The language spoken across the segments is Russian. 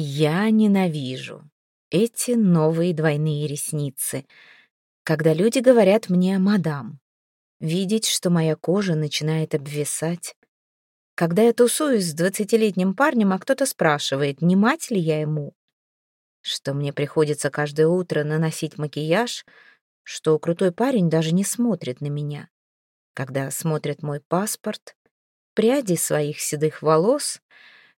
Я ненавижу эти новые двойные ресницы, когда люди говорят мне «мадам», видеть, что моя кожа начинает обвисать. Когда я тусуюсь с двадцатилетним парнем, а кто-то спрашивает, не мать ли я ему, что мне приходится каждое утро наносить макияж, что крутой парень даже не смотрит на меня. Когда смотрит мой паспорт, пряди своих седых волос —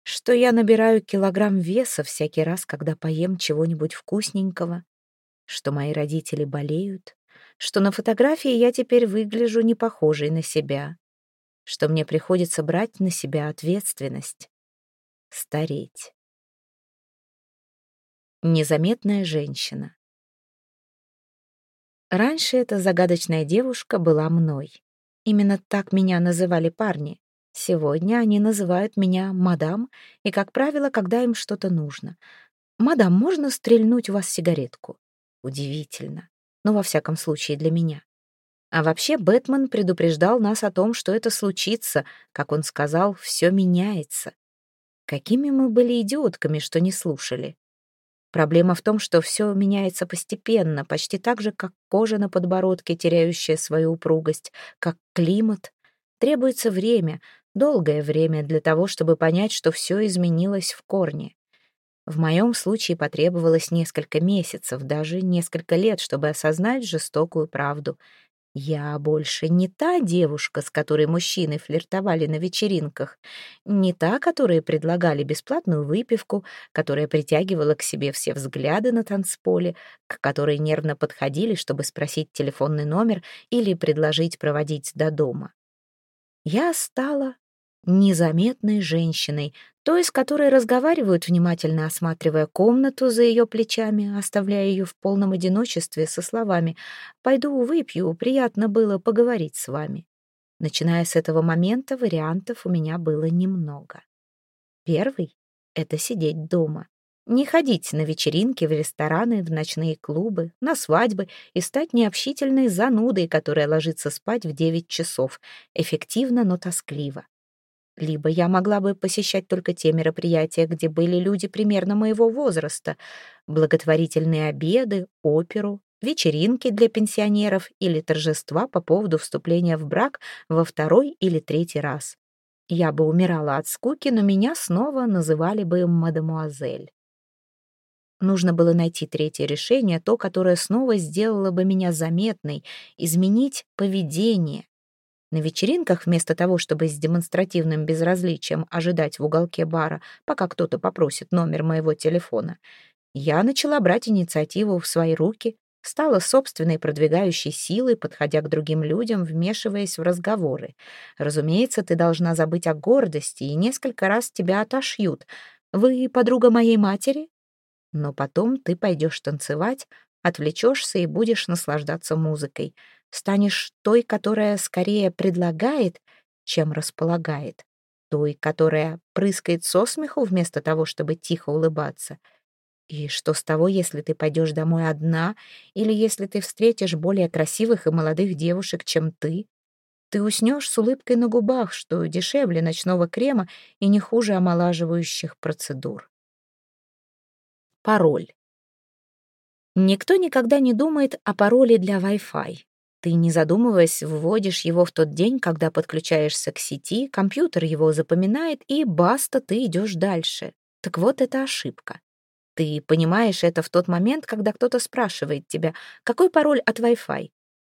что я набираю килограмм веса всякий раз, когда поем чего-нибудь вкусненького, что мои родители болеют, что на фотографии я теперь выгляжу не похожей на себя, что мне приходится брать на себя ответственность, стареть. Незаметная женщина. Раньше эта загадочная девушка была мной. Именно так меня называли парни. Сегодня они называют меня мадам, и, как правило, когда им что-то нужно. «Мадам, можно стрельнуть у вас сигаретку?» Удивительно. Но во всяком случае для меня. А вообще Бэтмен предупреждал нас о том, что это случится. Как он сказал, все меняется. Какими мы были идиотками, что не слушали. Проблема в том, что все меняется постепенно, почти так же, как кожа на подбородке, теряющая свою упругость, как климат. Требуется время, долгое время для того, чтобы понять, что все изменилось в корне. В моем случае потребовалось несколько месяцев, даже несколько лет, чтобы осознать жестокую правду. Я больше не та девушка, с которой мужчины флиртовали на вечеринках, не та, которая предлагали бесплатную выпивку, которая притягивала к себе все взгляды на танцполе, к которой нервно подходили, чтобы спросить телефонный номер или предложить проводить до дома. Я стала незаметной женщиной, той, с которой разговаривают, внимательно осматривая комнату за ее плечами, оставляя ее в полном одиночестве со словами «Пойду выпью, приятно было поговорить с вами». Начиная с этого момента, вариантов у меня было немного. Первый — это сидеть дома. Не ходить на вечеринки, в рестораны, в ночные клубы, на свадьбы и стать необщительной занудой, которая ложится спать в 9 часов, эффективно, но тоскливо. Либо я могла бы посещать только те мероприятия, где были люди примерно моего возраста, благотворительные обеды, оперу, вечеринки для пенсионеров или торжества по поводу вступления в брак во второй или третий раз. Я бы умирала от скуки, но меня снова называли бы мадемуазель. Нужно было найти третье решение, то, которое снова сделало бы меня заметной, изменить поведение, на вечеринках вместо того, чтобы с демонстративным безразличием ожидать в уголке бара, пока кто-то попросит номер моего телефона, я начала брать инициативу в свои руки, стала собственной продвигающей силой, подходя к другим людям, вмешиваясь в разговоры. Разумеется, ты должна забыть о гордости, и несколько раз тебя отошьют. «Вы подруга моей матери?» Но потом ты пойдешь танцевать, отвлечешься и будешь наслаждаться музыкой — станешь той, которая скорее предлагает, чем располагает, той, которая прыскает со смеху вместо того, чтобы тихо улыбаться. И что с того, если ты пойдешь домой одна, или если ты встретишь более красивых и молодых девушек, чем ты? Ты уснешь с улыбкой на губах, что дешевле ночного крема и не хуже омолаживающих процедур. Пароль. Никто никогда не думает о пароле для Wi-Fi. Ты, не задумываясь, вводишь его в тот день, когда подключаешься к сети, компьютер его запоминает, и баста, ты идешь дальше. Так вот, это ошибка. Ты понимаешь это в тот момент, когда кто-то спрашивает тебя, какой пароль от Wi-Fi.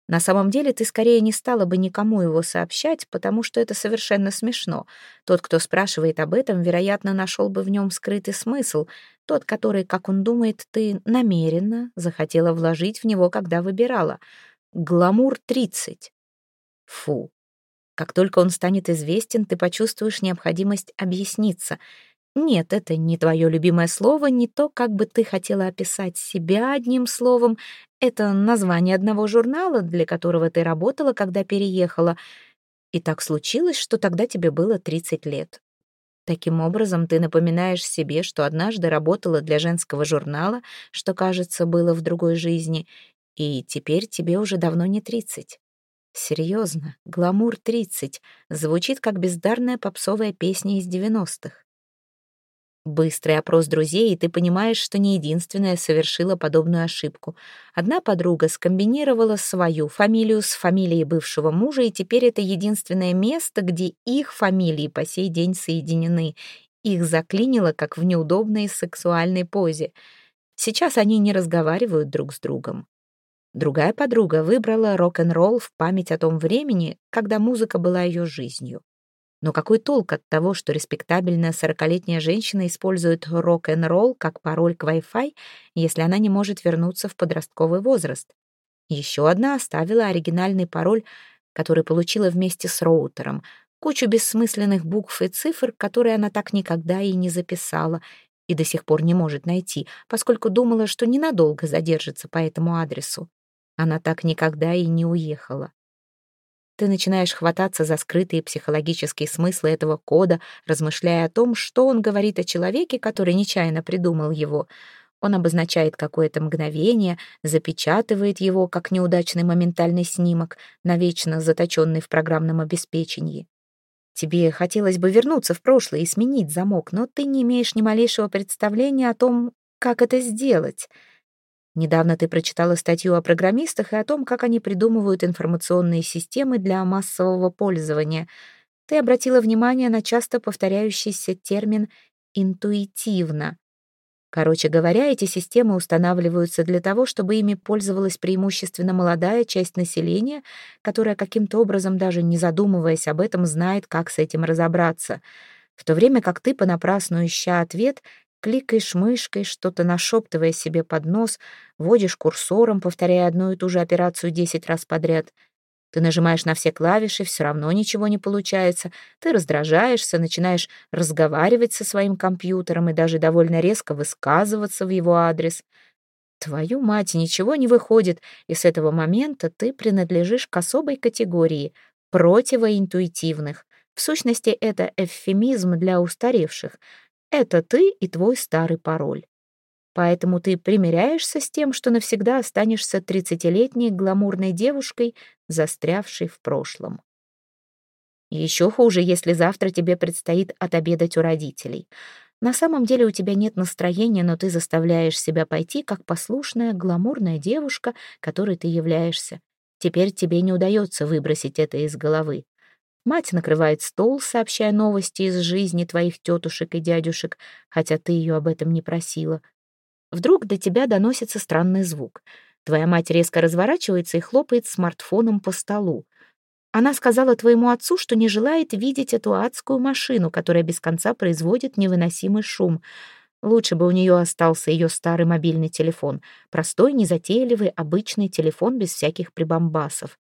На самом деле ты скорее не стала бы никому его сообщать, потому что это совершенно смешно. Тот, кто спрашивает об этом, вероятно, нашел бы в нем скрытый смысл, тот, который, как он думает, ты намеренно захотела вложить в него, когда выбирала — Гламур 30. Фу. Как только он станет известен, ты почувствуешь необходимость объясниться. Нет, это не твое любимое слово, не то, как бы ты хотела описать себя одним словом. Это название одного журнала, для которого ты работала, когда переехала. И так случилось, что тогда тебе было 30 лет. Таким образом, ты напоминаешь себе, что однажды работала для женского журнала, что, кажется, было в другой жизни, и теперь тебе уже давно не тридцать. Серьезно, гламур тридцать звучит как бездарная попсовая песня из девяностых. Быстрый опрос друзей, и ты понимаешь, что не единственная совершила подобную ошибку. Одна подруга скомбинировала свою фамилию с фамилией бывшего мужа, и теперь это единственное место, где их фамилии по сей день соединены. Их заклинило, как в неудобной сексуальной позе. Сейчас они не разговаривают друг с другом. Другая подруга выбрала рок-н-ролл в память о том времени, когда музыка была ее жизнью. Но какой толк от того, что респектабельная сорокалетняя женщина использует рок-н-ролл как пароль к Wi-Fi, если она не может вернуться в подростковый возраст? Еще одна оставила оригинальный пароль, который получила вместе с роутером, кучу бессмысленных букв и цифр, которые она так никогда и не записала, и до сих пор не может найти, поскольку думала, что ненадолго задержится по этому адресу. Она так никогда и не уехала. Ты начинаешь хвататься за скрытые психологические смыслы этого кода, размышляя о том, что он говорит о человеке, который нечаянно придумал его. Он обозначает какое-то мгновение, запечатывает его, как неудачный моментальный снимок, навечно заточенный в программном обеспечении. Тебе хотелось бы вернуться в прошлое и сменить замок, но ты не имеешь ни малейшего представления о том, как это сделать — Недавно ты прочитала статью о программистах и о том, как они придумывают информационные системы для массового пользования. Ты обратила внимание на часто повторяющийся термин «интуитивно». Короче говоря, эти системы устанавливаются для того, чтобы ими пользовалась преимущественно молодая часть населения, которая каким-то образом, даже не задумываясь об этом, знает, как с этим разобраться. В то время как ты, понапрасну ища ответ, Кликаешь мышкой, что-то нашептывая себе под нос, водишь курсором, повторяя одну и ту же операцию десять раз подряд. Ты нажимаешь на все клавиши, все равно ничего не получается. Ты раздражаешься, начинаешь разговаривать со своим компьютером и даже довольно резко высказываться в его адрес. Твою мать, ничего не выходит, и с этого момента ты принадлежишь к особой категории — противоинтуитивных. В сущности, это эвфемизм для устаревших — это ты и твой старый пароль. Поэтому ты примиряешься с тем, что навсегда останешься тридцатилетней гламурной девушкой, застрявшей в прошлом. Еще хуже, если завтра тебе предстоит отобедать у родителей. На самом деле у тебя нет настроения, но ты заставляешь себя пойти, как послушная гламурная девушка, которой ты являешься. Теперь тебе не удается выбросить это из головы. Мать накрывает стол, сообщая новости из жизни твоих тетушек и дядюшек, хотя ты ее об этом не просила. Вдруг до тебя доносится странный звук. Твоя мать резко разворачивается и хлопает смартфоном по столу. Она сказала твоему отцу, что не желает видеть эту адскую машину, которая без конца производит невыносимый шум. Лучше бы у нее остался ее старый мобильный телефон, простой, незатейливый, обычный телефон без всяких прибамбасов.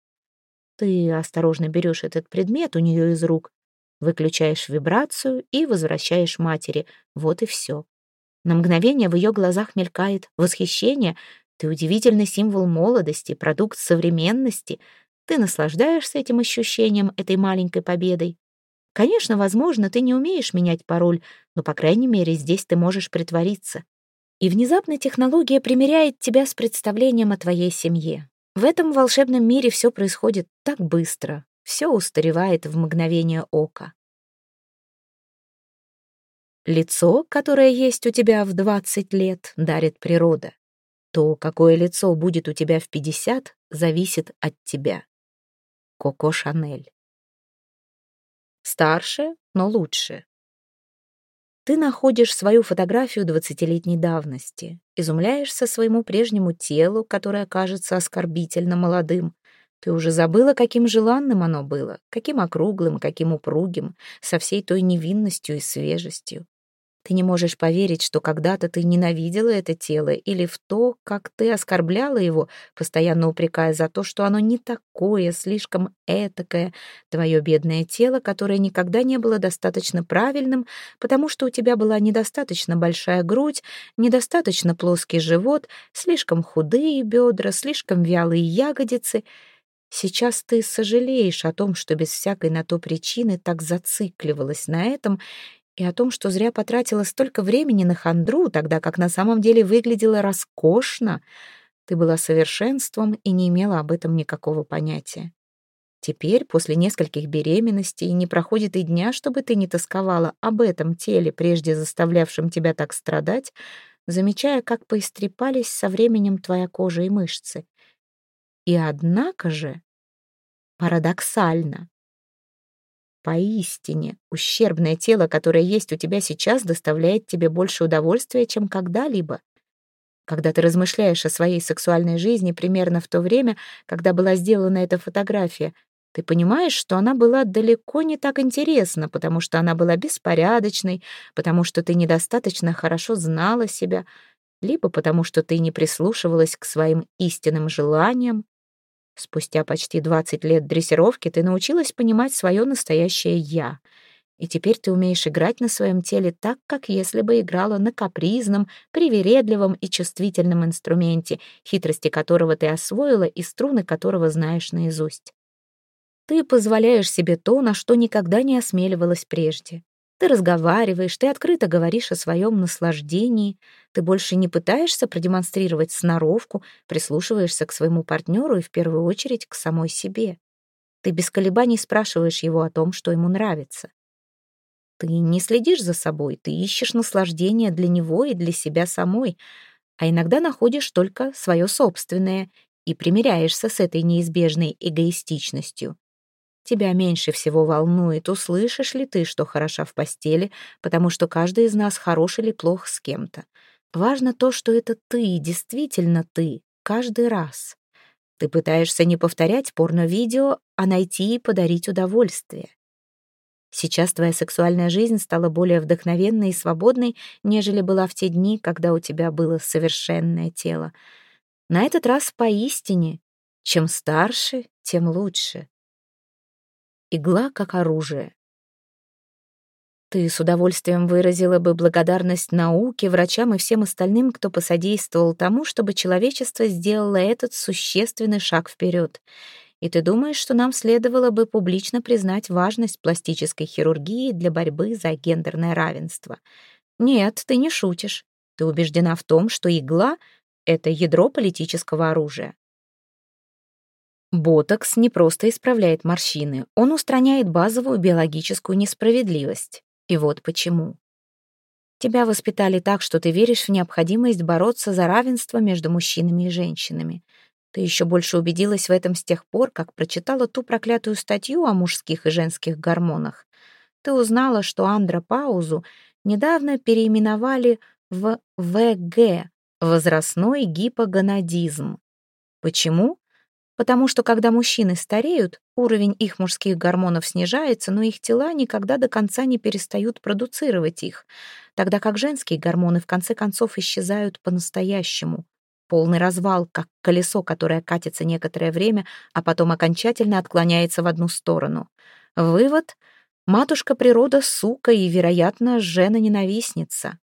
Ты осторожно берешь этот предмет у нее из рук, выключаешь вибрацию и возвращаешь матери. Вот и все. На мгновение в ее глазах мелькает восхищение. Ты удивительный символ молодости, продукт современности. Ты наслаждаешься этим ощущением, этой маленькой победой. Конечно, возможно, ты не умеешь менять пароль, но, по крайней мере, здесь ты можешь притвориться. И внезапно технология примеряет тебя с представлением о твоей семье. В этом волшебном мире все происходит так быстро, все устаревает в мгновение ока. Лицо, которое есть у тебя в 20 лет, дарит природа. То, какое лицо будет у тебя в 50, зависит от тебя. Коко Шанель. Старше, но лучше. Ты находишь свою фотографию двадцатилетней давности, изумляешься своему прежнему телу, которое кажется оскорбительно молодым. Ты уже забыла, каким желанным оно было, каким округлым, каким упругим, со всей той невинностью и свежестью. Ты не можешь поверить, что когда-то ты ненавидела это тело или в то, как ты оскорбляла его, постоянно упрекая за то, что оно не такое, слишком этакое, твое бедное тело, которое никогда не было достаточно правильным, потому что у тебя была недостаточно большая грудь, недостаточно плоский живот, слишком худые бедра, слишком вялые ягодицы. Сейчас ты сожалеешь о том, что без всякой на то причины так зацикливалась на этом и о том, что зря потратила столько времени на хандру, тогда как на самом деле выглядела роскошно. Ты была совершенством и не имела об этом никакого понятия. Теперь, после нескольких беременностей, не проходит и дня, чтобы ты не тосковала об этом теле, прежде заставлявшем тебя так страдать, замечая, как поистрепались со временем твоя кожа и мышцы. И однако же, парадоксально, поистине, ущербное тело, которое есть у тебя сейчас, доставляет тебе больше удовольствия, чем когда-либо. Когда ты размышляешь о своей сексуальной жизни примерно в то время, когда была сделана эта фотография, ты понимаешь, что она была далеко не так интересна, потому что она была беспорядочной, потому что ты недостаточно хорошо знала себя, либо потому что ты не прислушивалась к своим истинным желаниям. Спустя почти 20 лет дрессировки ты научилась понимать свое настоящее «я», и теперь ты умеешь играть на своем теле так, как если бы играла на капризном, привередливом и чувствительном инструменте, хитрости которого ты освоила и струны которого знаешь наизусть. Ты позволяешь себе то, на что никогда не осмеливалась прежде. Ты разговариваешь, ты открыто говоришь о своем наслаждении, ты больше не пытаешься продемонстрировать сноровку, прислушиваешься к своему партнеру и в первую очередь к самой себе. Ты без колебаний спрашиваешь его о том, что ему нравится. Ты не следишь за собой, ты ищешь наслаждение для него и для себя самой, а иногда находишь только свое собственное и примиряешься с этой неизбежной эгоистичностью. Тебя меньше всего волнует, услышишь ли ты, что хороша в постели, потому что каждый из нас хорош или плох с кем-то. Важно то, что это ты, действительно ты, каждый раз. Ты пытаешься не повторять порно-видео, а найти и подарить удовольствие. Сейчас твоя сексуальная жизнь стала более вдохновенной и свободной, нежели была в те дни, когда у тебя было совершенное тело. На этот раз поистине, чем старше, тем лучше игла как оружие. Ты с удовольствием выразила бы благодарность науке, врачам и всем остальным, кто посодействовал тому, чтобы человечество сделало этот существенный шаг вперед. И ты думаешь, что нам следовало бы публично признать важность пластической хирургии для борьбы за гендерное равенство. Нет, ты не шутишь. Ты убеждена в том, что игла — это ядро политического оружия. Ботокс не просто исправляет морщины, он устраняет базовую биологическую несправедливость. И вот почему. Тебя воспитали так, что ты веришь в необходимость бороться за равенство между мужчинами и женщинами. Ты еще больше убедилась в этом с тех пор, как прочитала ту проклятую статью о мужских и женских гормонах. Ты узнала, что андропаузу недавно переименовали в ВГ — возрастной гипогонадизм. Почему? Потому что когда мужчины стареют, уровень их мужских гормонов снижается, но их тела никогда до конца не перестают продуцировать их, тогда как женские гормоны в конце концов исчезают по-настоящему. Полный развал, как колесо, которое катится некоторое время, а потом окончательно отклоняется в одну сторону. Вывод — матушка природа сука и, вероятно, жена-ненавистница.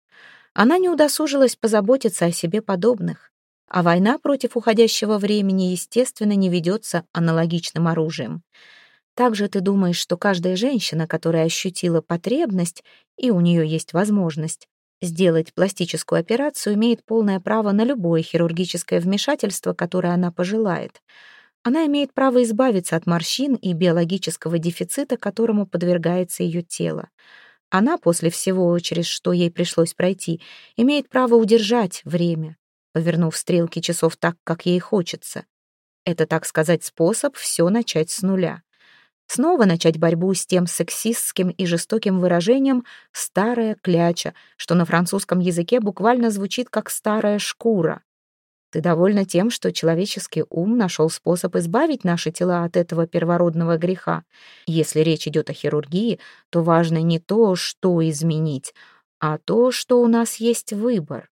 Она не удосужилась позаботиться о себе подобных. А война против уходящего времени, естественно, не ведется аналогичным оружием. Также ты думаешь, что каждая женщина, которая ощутила потребность, и у нее есть возможность, сделать пластическую операцию, имеет полное право на любое хирургическое вмешательство, которое она пожелает. Она имеет право избавиться от морщин и биологического дефицита, которому подвергается ее тело. Она, после всего, через что ей пришлось пройти, имеет право удержать время, повернув стрелки часов так, как ей хочется. Это, так сказать, способ все начать с нуля. Снова начать борьбу с тем сексистским и жестоким выражением «старая кляча», что на французском языке буквально звучит как «старая шкура». Ты довольна тем, что человеческий ум нашел способ избавить наши тела от этого первородного греха. Если речь идет о хирургии, то важно не то, что изменить, а то, что у нас есть выбор.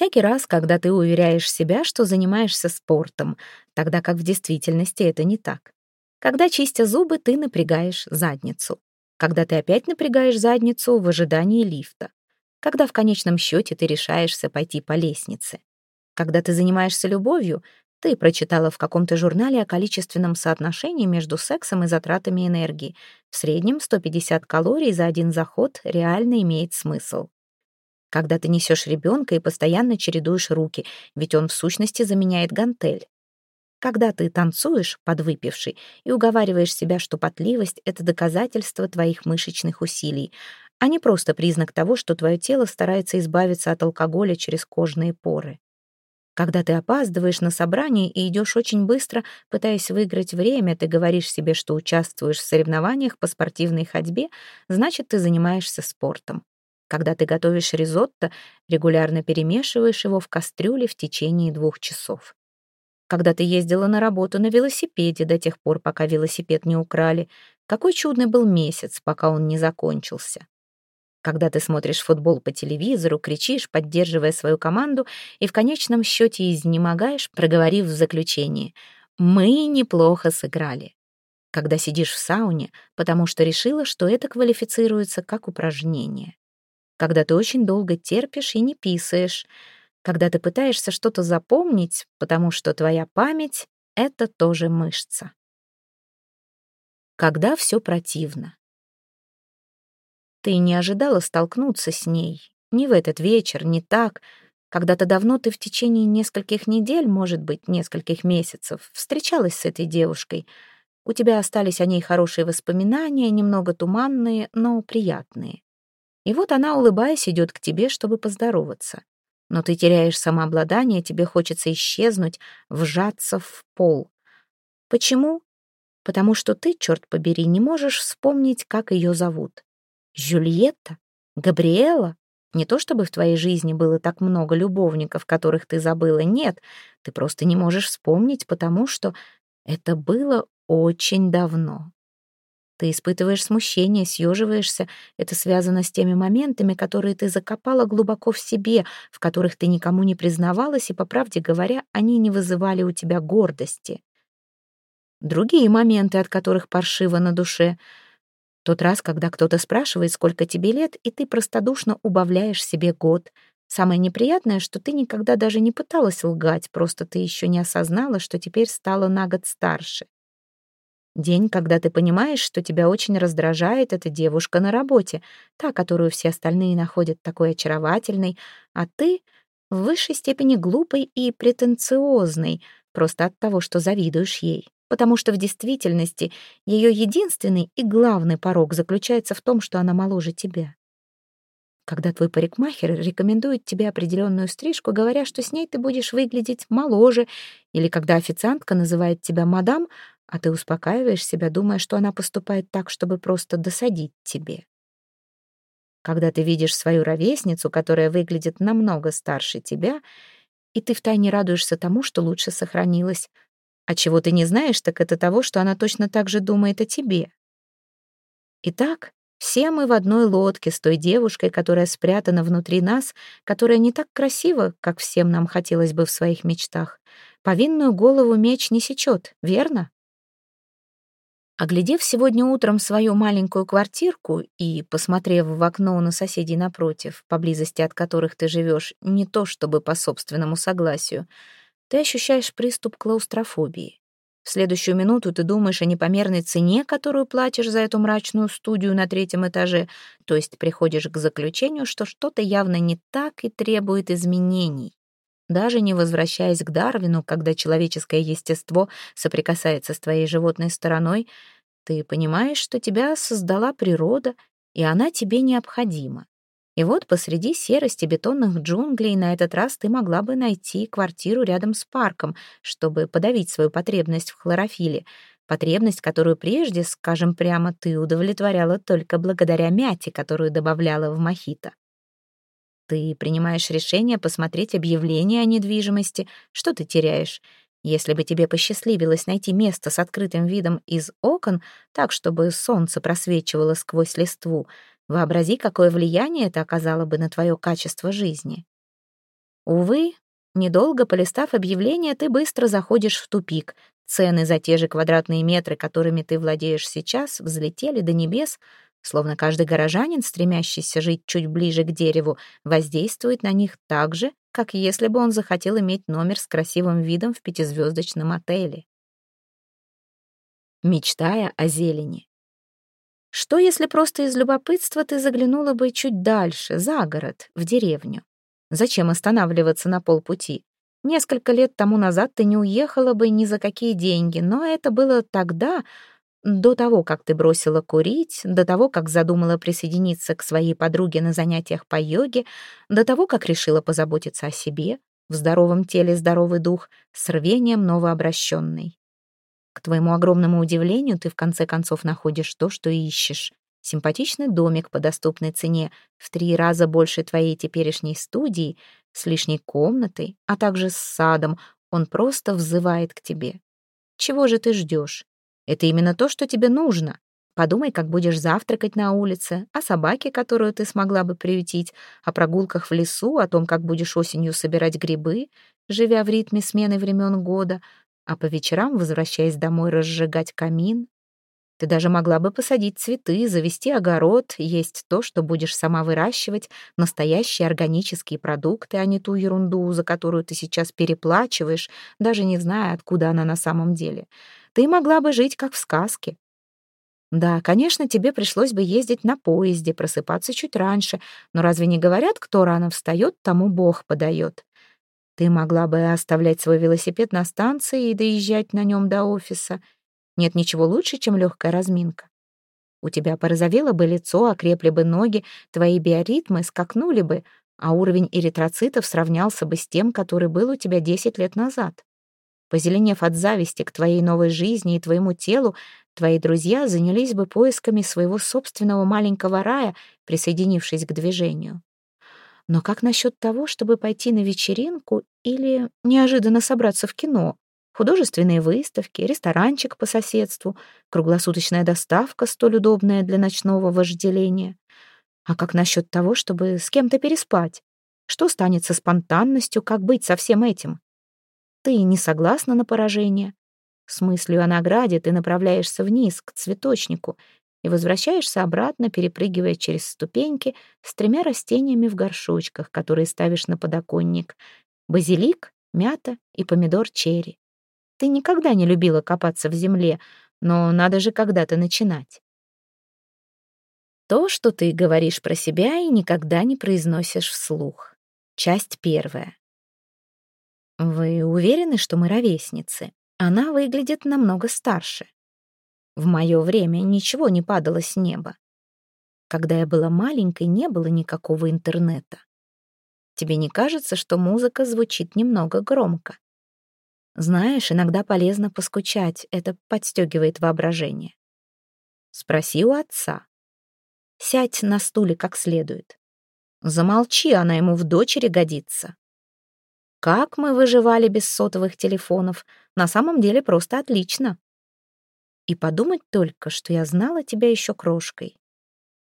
Всякий раз, когда ты уверяешь себя, что занимаешься спортом, тогда как в действительности это не так. Когда, чистя зубы, ты напрягаешь задницу. Когда ты опять напрягаешь задницу в ожидании лифта. Когда в конечном счете ты решаешься пойти по лестнице. Когда ты занимаешься любовью, ты прочитала в каком-то журнале о количественном соотношении между сексом и затратами энергии. В среднем 150 калорий за один заход реально имеет смысл когда ты несешь ребенка и постоянно чередуешь руки, ведь он в сущности заменяет гантель. когда ты танцуешь, подвыпивший, и уговариваешь себя, что потливость — это доказательство твоих мышечных усилий, а не просто признак того, что твое тело старается избавиться от алкоголя через кожные поры. Когда ты опаздываешь на собрание и идешь очень быстро, пытаясь выиграть время, ты говоришь себе, что участвуешь в соревнованиях по спортивной ходьбе, значит, ты занимаешься спортом. Когда ты готовишь ризотто, регулярно перемешиваешь его в кастрюле в течение двух часов. Когда ты ездила на работу на велосипеде до тех пор, пока велосипед не украли, какой чудный был месяц, пока он не закончился когда ты смотришь футбол по телевизору, кричишь, поддерживая свою команду, и в конечном счете изнемогаешь, проговорив в заключении «Мы неплохо сыграли». Когда сидишь в сауне, потому что решила, что это квалифицируется как упражнение. Когда ты очень долго терпишь и не писаешь. Когда ты пытаешься что-то запомнить, потому что твоя память — это тоже мышца. Когда все противно. Ты не ожидала столкнуться с ней. Ни в этот вечер, ни так. Когда-то давно ты в течение нескольких недель, может быть, нескольких месяцев, встречалась с этой девушкой. У тебя остались о ней хорошие воспоминания, немного туманные, но приятные. И вот она, улыбаясь, идет к тебе, чтобы поздороваться. Но ты теряешь самообладание, тебе хочется исчезнуть, вжаться в пол. Почему? Потому что ты, черт побери, не можешь вспомнить, как ее зовут. Жюльетта? Габриэла? Не то чтобы в твоей жизни было так много любовников, которых ты забыла, нет, ты просто не можешь вспомнить, потому что это было очень давно. Ты испытываешь смущение, съеживаешься. Это связано с теми моментами, которые ты закопала глубоко в себе, в которых ты никому не признавалась, и, по правде говоря, они не вызывали у тебя гордости. Другие моменты, от которых паршиво на душе — тот раз, когда кто-то спрашивает, сколько тебе лет, и ты простодушно убавляешь себе год. Самое неприятное, что ты никогда даже не пыталась лгать, просто ты еще не осознала, что теперь стала на год старше. День, когда ты понимаешь, что тебя очень раздражает эта девушка на работе, та, которую все остальные находят такой очаровательной, а ты в высшей степени глупой и претенциозной, просто от того, что завидуешь ей потому что в действительности ее единственный и главный порог заключается в том, что она моложе тебя. Когда твой парикмахер рекомендует тебе определенную стрижку, говоря, что с ней ты будешь выглядеть моложе, или когда официантка называет тебя мадам, а ты успокаиваешь себя, думая, что она поступает так, чтобы просто досадить тебе. Когда ты видишь свою ровесницу, которая выглядит намного старше тебя, и ты втайне радуешься тому, что лучше сохранилась, а чего ты не знаешь, так это того, что она точно так же думает о тебе. Итак, все мы в одной лодке с той девушкой, которая спрятана внутри нас, которая не так красива, как всем нам хотелось бы в своих мечтах. Повинную голову меч не сечет, верно? Оглядев сегодня утром свою маленькую квартирку и посмотрев в окно на соседей напротив, поблизости от которых ты живешь, не то чтобы по собственному согласию, ты ощущаешь приступ клаустрофобии. В следующую минуту ты думаешь о непомерной цене, которую платишь за эту мрачную студию на третьем этаже, то есть приходишь к заключению, что что-то явно не так и требует изменений. Даже не возвращаясь к Дарвину, когда человеческое естество соприкасается с твоей животной стороной, ты понимаешь, что тебя создала природа, и она тебе необходима. И вот посреди серости бетонных джунглей на этот раз ты могла бы найти квартиру рядом с парком, чтобы подавить свою потребность в хлорофиле, потребность, которую прежде, скажем прямо, ты удовлетворяла только благодаря мяте, которую добавляла в мохито. Ты принимаешь решение посмотреть объявление о недвижимости. Что ты теряешь? Если бы тебе посчастливилось найти место с открытым видом из окон, так, чтобы солнце просвечивало сквозь листву, Вообрази, какое влияние это оказало бы на твое качество жизни. Увы, недолго полистав объявление, ты быстро заходишь в тупик. Цены за те же квадратные метры, которыми ты владеешь сейчас, взлетели до небес, словно каждый горожанин, стремящийся жить чуть ближе к дереву, воздействует на них так же, как если бы он захотел иметь номер с красивым видом в пятизвездочном отеле. Мечтая о зелени. Что, если просто из любопытства ты заглянула бы чуть дальше, за город, в деревню? Зачем останавливаться на полпути? Несколько лет тому назад ты не уехала бы ни за какие деньги, но это было тогда, до того, как ты бросила курить, до того, как задумала присоединиться к своей подруге на занятиях по йоге, до того, как решила позаботиться о себе, в здоровом теле здоровый дух, с рвением новообращенный. К твоему огромному удивлению, ты в конце концов находишь то, что ищешь. Симпатичный домик по доступной цене, в три раза больше твоей теперешней студии, с лишней комнатой, а также с садом. Он просто взывает к тебе. Чего же ты ждешь? Это именно то, что тебе нужно. Подумай, как будешь завтракать на улице, о собаке, которую ты смогла бы приютить, о прогулках в лесу, о том, как будешь осенью собирать грибы, живя в ритме смены времен года, а по вечерам, возвращаясь домой, разжигать камин. Ты даже могла бы посадить цветы, завести огород, есть то, что будешь сама выращивать, настоящие органические продукты, а не ту ерунду, за которую ты сейчас переплачиваешь, даже не зная, откуда она на самом деле. Ты могла бы жить, как в сказке. Да, конечно, тебе пришлось бы ездить на поезде, просыпаться чуть раньше, но разве не говорят, кто рано встает, тому Бог подает? Ты могла бы оставлять свой велосипед на станции и доезжать на нем до офиса. Нет ничего лучше, чем легкая разминка. У тебя порозовело бы лицо, окрепли бы ноги, твои биоритмы скакнули бы, а уровень эритроцитов сравнялся бы с тем, который был у тебя 10 лет назад. Позеленев от зависти к твоей новой жизни и твоему телу, твои друзья занялись бы поисками своего собственного маленького рая, присоединившись к движению. Но как насчет того, чтобы пойти на вечеринку или неожиданно собраться в кино? Художественные выставки, ресторанчик по соседству, круглосуточная доставка, столь удобная для ночного вожделения. А как насчет того, чтобы с кем-то переспать? Что станет со спонтанностью, как быть со всем этим? Ты не согласна на поражение? С мыслью о награде ты направляешься вниз, к цветочнику, и возвращаешься обратно, перепрыгивая через ступеньки с тремя растениями в горшочках, которые ставишь на подоконник. Базилик, мята и помидор черри. Ты никогда не любила копаться в земле, но надо же когда-то начинать. То, что ты говоришь про себя и никогда не произносишь вслух. Часть первая. Вы уверены, что мы ровесницы? Она выглядит намного старше. В мое время ничего не падало с неба. Когда я была маленькой, не было никакого интернета. Тебе не кажется, что музыка звучит немного громко? Знаешь, иногда полезно поскучать, это подстегивает воображение. Спроси у отца. Сядь на стуле как следует. Замолчи, она ему в дочери годится. Как мы выживали без сотовых телефонов? На самом деле просто отлично. И подумать только, что я знала тебя еще крошкой.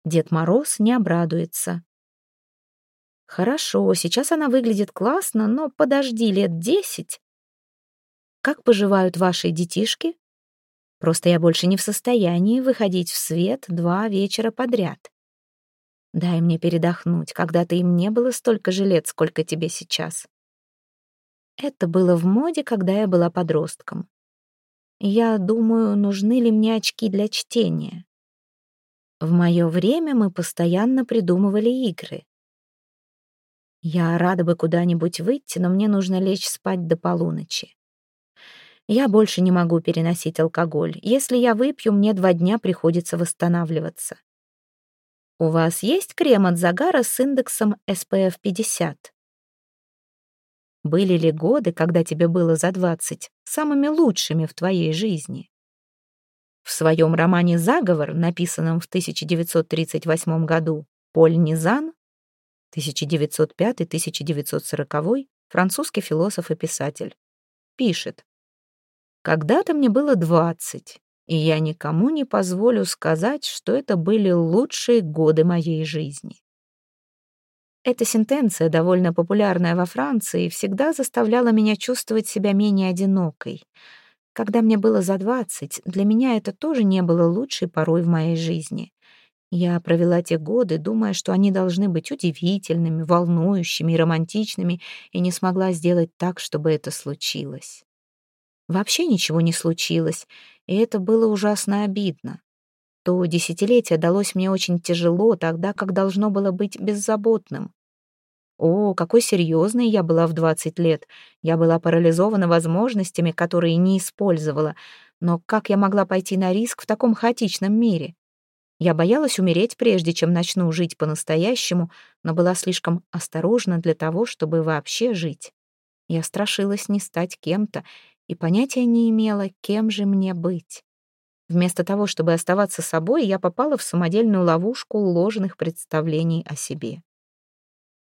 Дед Мороз не обрадуется. Хорошо, сейчас она выглядит классно, но подожди лет десять. Как поживают ваши детишки? Просто я больше не в состоянии выходить в свет два вечера подряд. Дай мне передохнуть, когда-то им не было столько же лет, сколько тебе сейчас. Это было в моде, когда я была подростком. Я думаю, нужны ли мне очки для чтения. В мое время мы постоянно придумывали игры. Я рада бы куда-нибудь выйти, но мне нужно лечь спать до полуночи. Я больше не могу переносить алкоголь. Если я выпью, мне два дня приходится восстанавливаться. У вас есть крем от загара с индексом SPF 50? Были ли годы, когда тебе было за двадцать, самыми лучшими в твоей жизни? В своем романе «Заговор», написанном в 1938 году, Поль Низан, 1905-1940, французский философ и писатель, пишет «Когда-то мне было двадцать, и я никому не позволю сказать, что это были лучшие годы моей жизни». Эта сентенция, довольно популярная во Франции, всегда заставляла меня чувствовать себя менее одинокой. Когда мне было за двадцать, для меня это тоже не было лучшей порой в моей жизни. Я провела те годы, думая, что они должны быть удивительными, волнующими и романтичными, и не смогла сделать так, чтобы это случилось. Вообще ничего не случилось, и это было ужасно обидно. То десятилетие далось мне очень тяжело, тогда как должно было быть беззаботным. О, какой серьезной я была в 20 лет. Я была парализована возможностями, которые не использовала. Но как я могла пойти на риск в таком хаотичном мире? Я боялась умереть, прежде чем начну жить по-настоящему, но была слишком осторожна для того, чтобы вообще жить. Я страшилась не стать кем-то и понятия не имела, кем же мне быть. Вместо того, чтобы оставаться собой, я попала в самодельную ловушку ложных представлений о себе.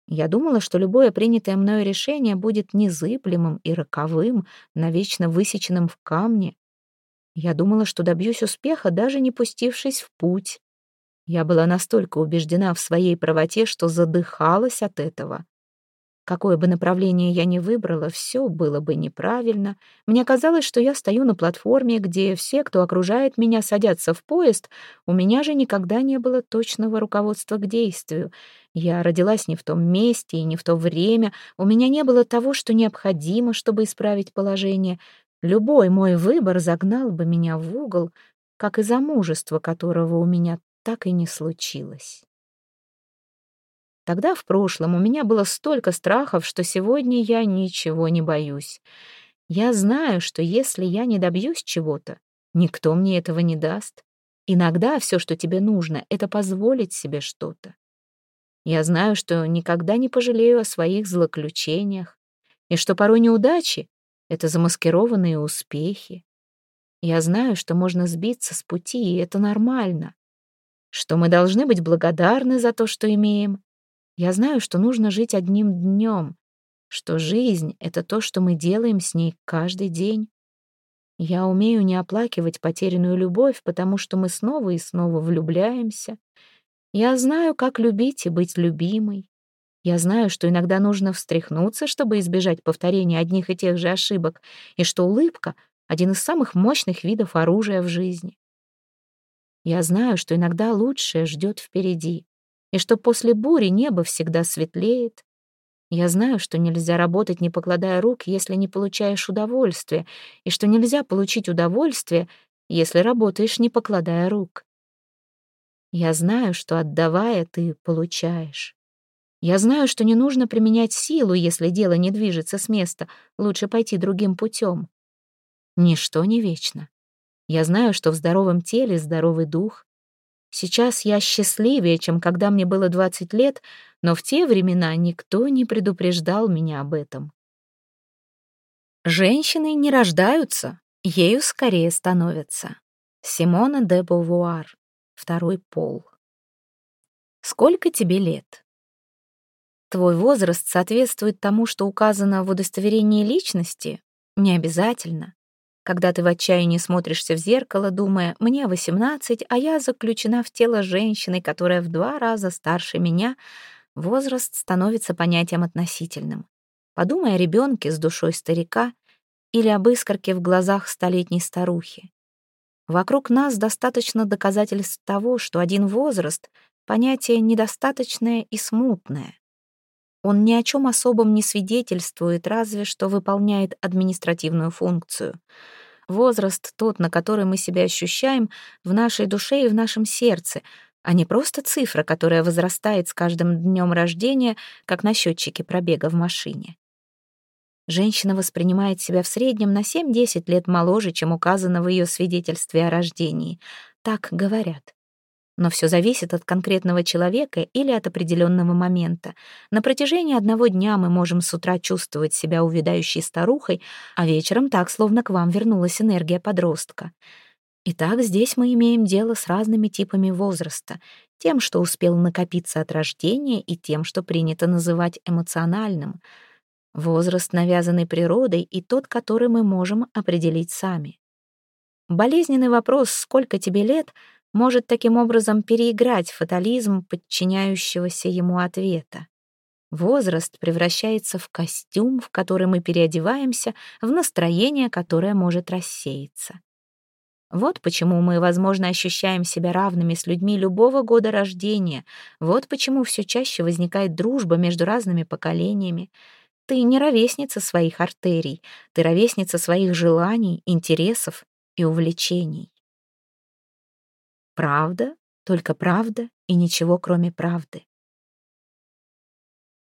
Я думала, что любое принятое мною решение будет незыблемым и роковым, навечно высеченным в камне. Я думала, что добьюсь успеха, даже не пустившись в путь. Я была настолько убеждена в своей правоте, что задыхалась от этого. Какое бы направление я ни выбрала, все было бы неправильно. Мне казалось, что я стою на платформе, где все, кто окружает меня, садятся в поезд. У меня же никогда не было точного руководства к действию. Я родилась не в том месте и не в то время. У меня не было того, что необходимо, чтобы исправить положение. Любой мой выбор загнал бы меня в угол, как и замужество, которого у меня так и не случилось. Тогда в прошлом у меня было столько страхов, что сегодня я ничего не боюсь. Я знаю, что если я не добьюсь чего-то, никто мне этого не даст. Иногда все, что тебе нужно, это позволить себе что-то. Я знаю, что никогда не пожалею о своих злоключениях, и что порой неудачи — это замаскированные успехи. Я знаю, что можно сбиться с пути, и это нормально, что мы должны быть благодарны за то, что имеем, я знаю, что нужно жить одним днем, что жизнь — это то, что мы делаем с ней каждый день. Я умею не оплакивать потерянную любовь, потому что мы снова и снова влюбляемся. Я знаю, как любить и быть любимой. Я знаю, что иногда нужно встряхнуться, чтобы избежать повторения одних и тех же ошибок, и что улыбка — один из самых мощных видов оружия в жизни. Я знаю, что иногда лучшее ждет впереди и что после бури небо всегда светлеет. Я знаю, что нельзя работать, не покладая рук, если не получаешь удовольствия, и что нельзя получить удовольствие, если работаешь, не покладая рук. Я знаю, что отдавая, ты получаешь. Я знаю, что не нужно применять силу, если дело не движется с места, лучше пойти другим путем. Ничто не вечно. Я знаю, что в здоровом теле здоровый дух, Сейчас я счастливее, чем когда мне было 20 лет, но в те времена никто не предупреждал меня об этом. Женщины не рождаются, ею скорее становятся. Симона де Бовуар. Второй пол. Сколько тебе лет? Твой возраст соответствует тому, что указано в удостоверении личности? Не обязательно. Когда ты в отчаянии смотришься в зеркало, думая, мне 18, а я заключена в тело женщины, которая в два раза старше меня, возраст становится понятием относительным. Подумай о ребенке с душой старика или об искорке в глазах столетней старухи. Вокруг нас достаточно доказательств того, что один возраст — понятие недостаточное и смутное. Он ни о чем особом не свидетельствует, разве что выполняет административную функцию. Возраст тот, на который мы себя ощущаем в нашей душе и в нашем сердце, а не просто цифра, которая возрастает с каждым днем рождения, как на счетчике пробега в машине. Женщина воспринимает себя в среднем на 7-10 лет моложе, чем указано в ее свидетельстве о рождении. Так говорят. Но все зависит от конкретного человека или от определенного момента. На протяжении одного дня мы можем с утра чувствовать себя увядающей старухой, а вечером так, словно к вам вернулась энергия подростка. Итак, здесь мы имеем дело с разными типами возраста, тем, что успел накопиться от рождения, и тем, что принято называть эмоциональным. Возраст, навязанный природой, и тот, который мы можем определить сами. Болезненный вопрос «сколько тебе лет?» Может таким образом переиграть фатализм подчиняющегося ему ответа. Возраст превращается в костюм, в который мы переодеваемся, в настроение, которое может рассеяться. Вот почему мы, возможно, ощущаем себя равными с людьми любого года рождения. Вот почему все чаще возникает дружба между разными поколениями. Ты не ровесница своих артерий, ты ровесница своих желаний, интересов и увлечений. Правда, только правда и ничего кроме правды.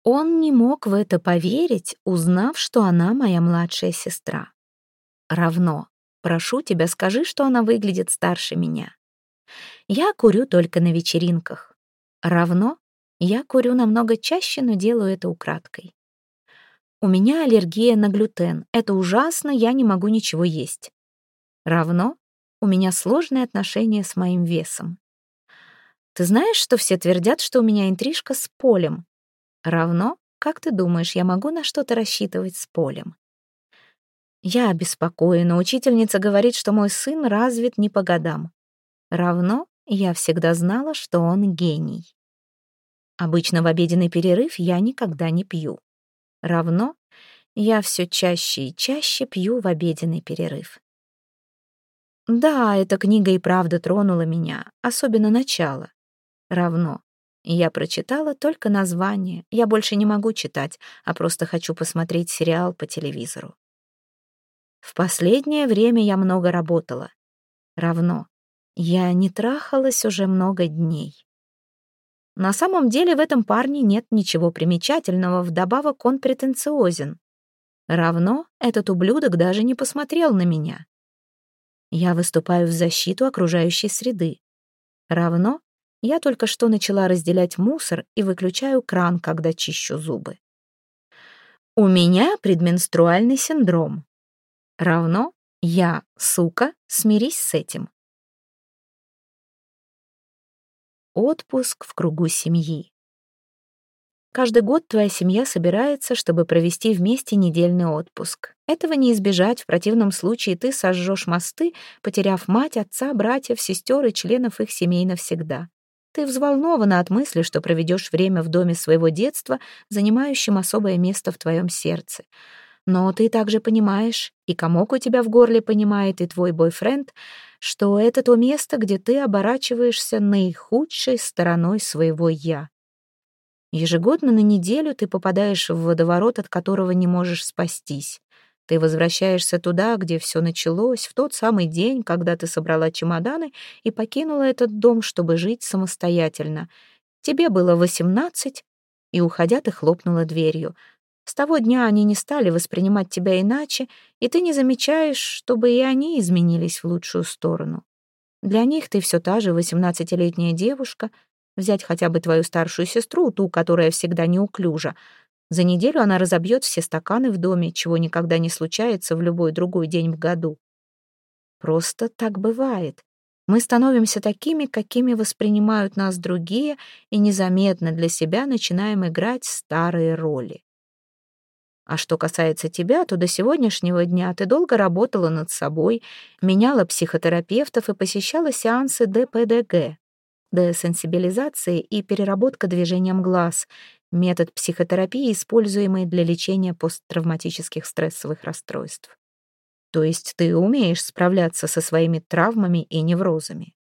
Он не мог в это поверить, узнав, что она моя младшая сестра. Равно. Прошу тебя, скажи, что она выглядит старше меня. Я курю только на вечеринках. Равно. Я курю намного чаще, но делаю это украдкой. У меня аллергия на глютен. Это ужасно, я не могу ничего есть. Равно у меня сложные отношения с моим весом. Ты знаешь, что все твердят, что у меня интрижка с полем? Равно, как ты думаешь, я могу на что-то рассчитывать с полем? Я обеспокоена. Учительница говорит, что мой сын развит не по годам. Равно я всегда знала, что он гений. Обычно в обеденный перерыв я никогда не пью. Равно я все чаще и чаще пью в обеденный перерыв. Да, эта книга и правда тронула меня, особенно начало. Равно. Я прочитала только название. Я больше не могу читать, а просто хочу посмотреть сериал по телевизору. В последнее время я много работала. Равно. Я не трахалась уже много дней. На самом деле в этом парне нет ничего примечательного, вдобавок он претенциозен. Равно этот ублюдок даже не посмотрел на меня. Я выступаю в защиту окружающей среды. Равно я только что начала разделять мусор и выключаю кран, когда чищу зубы. У меня предменструальный синдром. Равно я, сука, смирись с этим. Отпуск в кругу семьи. Каждый год твоя семья собирается, чтобы провести вместе недельный отпуск. Этого не избежать, в противном случае ты сожжешь мосты, потеряв мать, отца, братьев, сестер и членов их семей навсегда. Ты взволнована от мысли, что проведешь время в доме своего детства, занимающем особое место в твоем сердце. Но ты также понимаешь, и комок у тебя в горле понимает, и твой бойфренд, что это то место, где ты оборачиваешься наихудшей стороной своего «я». Ежегодно на неделю ты попадаешь в водоворот, от которого не можешь спастись. Ты возвращаешься туда, где все началось, в тот самый день, когда ты собрала чемоданы и покинула этот дом, чтобы жить самостоятельно. Тебе было восемнадцать, и, уходя, ты хлопнула дверью. С того дня они не стали воспринимать тебя иначе, и ты не замечаешь, чтобы и они изменились в лучшую сторону. Для них ты все та же восемнадцатилетняя девушка, взять хотя бы твою старшую сестру, ту, которая всегда неуклюжа. За неделю она разобьет все стаканы в доме, чего никогда не случается в любой другой день в году. Просто так бывает. Мы становимся такими, какими воспринимают нас другие, и незаметно для себя начинаем играть старые роли. А что касается тебя, то до сегодняшнего дня ты долго работала над собой, меняла психотерапевтов и посещала сеансы ДПДГ, десенсибилизации и переработка движением глаз, метод психотерапии, используемый для лечения посттравматических стрессовых расстройств. То есть ты умеешь справляться со своими травмами и неврозами.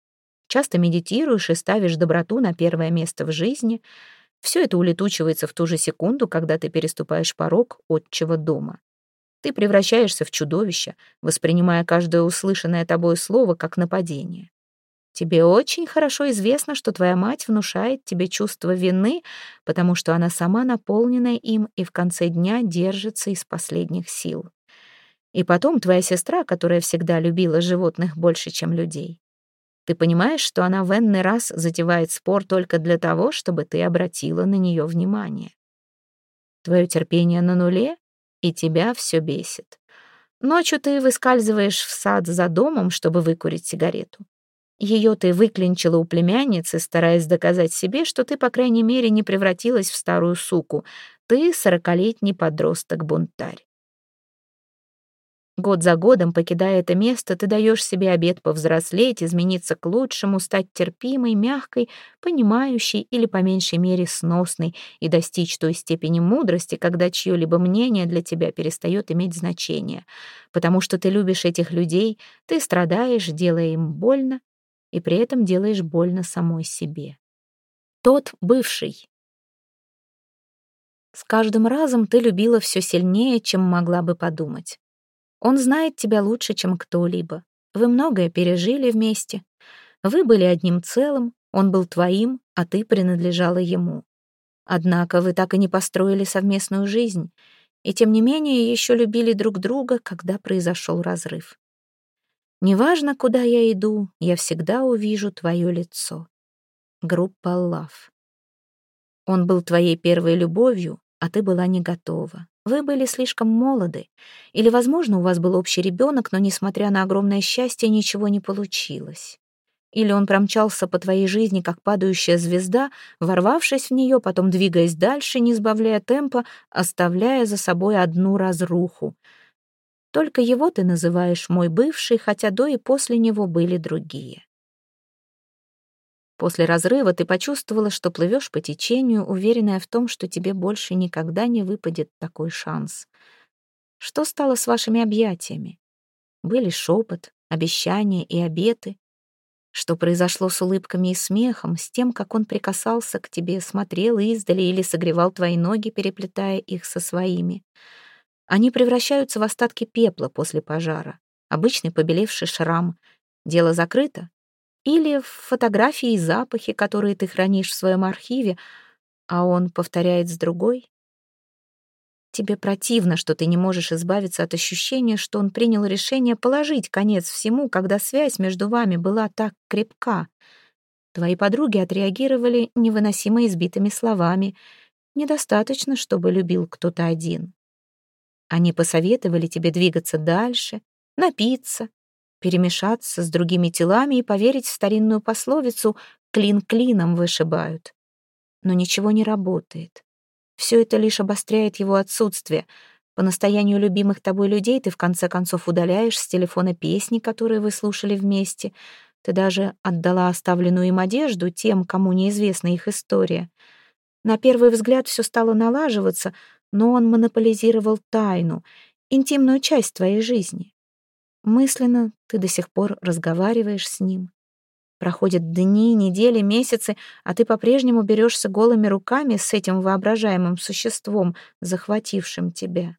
Часто медитируешь и ставишь доброту на первое место в жизни — все это улетучивается в ту же секунду, когда ты переступаешь порог отчего дома. Ты превращаешься в чудовище, воспринимая каждое услышанное тобой слово как нападение. Тебе очень хорошо известно, что твоя мать внушает тебе чувство вины, потому что она сама наполнена им и в конце дня держится из последних сил. И потом твоя сестра, которая всегда любила животных больше, чем людей. Ты понимаешь, что она в энный раз затевает спор только для того, чтобы ты обратила на нее внимание. Твое терпение на нуле, и тебя все бесит. Ночью ты выскальзываешь в сад за домом, чтобы выкурить сигарету. Ее ты выклинчила у племянницы, стараясь доказать себе, что ты, по крайней мере, не превратилась в старую суку. Ты сорокалетний подросток-бунтарь. Год за годом, покидая это место, ты даешь себе обет повзрослеть, измениться к лучшему, стать терпимой, мягкой, понимающей или, по меньшей мере, сносной и достичь той степени мудрости, когда чье-либо мнение для тебя перестает иметь значение. Потому что ты любишь этих людей, ты страдаешь, делая им больно, и при этом делаешь больно самой себе. Тот бывший. С каждым разом ты любила все сильнее, чем могла бы подумать. Он знает тебя лучше, чем кто-либо. Вы многое пережили вместе. Вы были одним целым, он был твоим, а ты принадлежала ему. Однако вы так и не построили совместную жизнь, и тем не менее еще любили друг друга, когда произошел разрыв. Неважно, куда я иду, я всегда увижу твое лицо. Группа Love. Он был твоей первой любовью, а ты была не готова. Вы были слишком молоды. Или, возможно, у вас был общий ребенок, но, несмотря на огромное счастье, ничего не получилось. Или он промчался по твоей жизни, как падающая звезда, ворвавшись в нее, потом двигаясь дальше, не сбавляя темпа, оставляя за собой одну разруху. Только его ты называешь мой бывший, хотя до и после него были другие. После разрыва ты почувствовала, что плывешь по течению, уверенная в том, что тебе больше никогда не выпадет такой шанс. Что стало с вашими объятиями? Были шепот, обещания и обеты. Что произошло с улыбками и смехом, с тем, как он прикасался к тебе, смотрел издали или согревал твои ноги, переплетая их со своими. Они превращаются в остатки пепла после пожара, обычный побелевший шрам. Дело закрыто, или в фотографии и запахи, которые ты хранишь в своем архиве, а он повторяет с другой. Тебе противно, что ты не можешь избавиться от ощущения, что он принял решение положить конец всему, когда связь между вами была так крепка. Твои подруги отреагировали невыносимо избитыми словами. Недостаточно, чтобы любил кто-то один. Они посоветовали тебе двигаться дальше, напиться, перемешаться с другими телами и поверить в старинную пословицу «клин клином вышибают». Но ничего не работает. Все это лишь обостряет его отсутствие. По настоянию любимых тобой людей ты в конце концов удаляешь с телефона песни, которые вы слушали вместе. Ты даже отдала оставленную им одежду тем, кому неизвестна их история. На первый взгляд все стало налаживаться, но он монополизировал тайну, интимную часть твоей жизни. Мысленно ты до сих пор разговариваешь с ним. Проходят дни, недели, месяцы, а ты по-прежнему берешься голыми руками с этим воображаемым существом, захватившим тебя.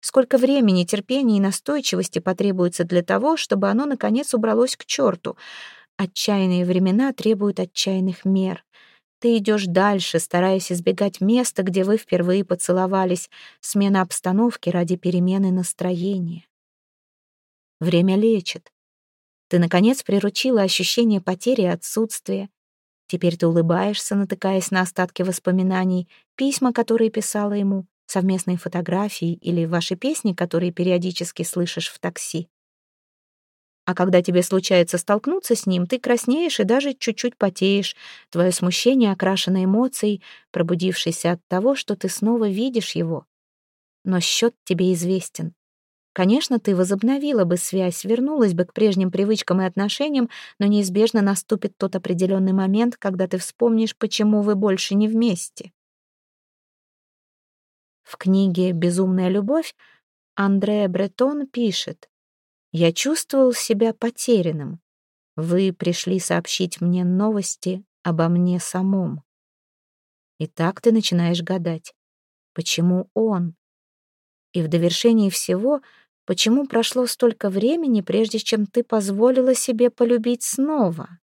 Сколько времени, терпения и настойчивости потребуется для того, чтобы оно, наконец, убралось к черту. Отчаянные времена требуют отчаянных мер. Ты идешь дальше, стараясь избегать места, где вы впервые поцеловались, смена обстановки ради перемены настроения. Время лечит. Ты, наконец, приручила ощущение потери и отсутствия. Теперь ты улыбаешься, натыкаясь на остатки воспоминаний, письма, которые писала ему, совместные фотографии или ваши песни, которые периодически слышишь в такси. А когда тебе случается столкнуться с ним, ты краснеешь и даже чуть-чуть потеешь. Твое смущение окрашено эмоцией, пробудившейся от того, что ты снова видишь его. Но счет тебе известен. Конечно, ты возобновила бы связь, вернулась бы к прежним привычкам и отношениям, но неизбежно наступит тот определенный момент, когда ты вспомнишь, почему вы больше не вместе. В книге «Безумная любовь» Андре Бретон пишет «Я чувствовал себя потерянным. Вы пришли сообщить мне новости обо мне самом». И так ты начинаешь гадать, почему он? И в довершении всего — Почему прошло столько времени, прежде чем ты позволила себе полюбить снова?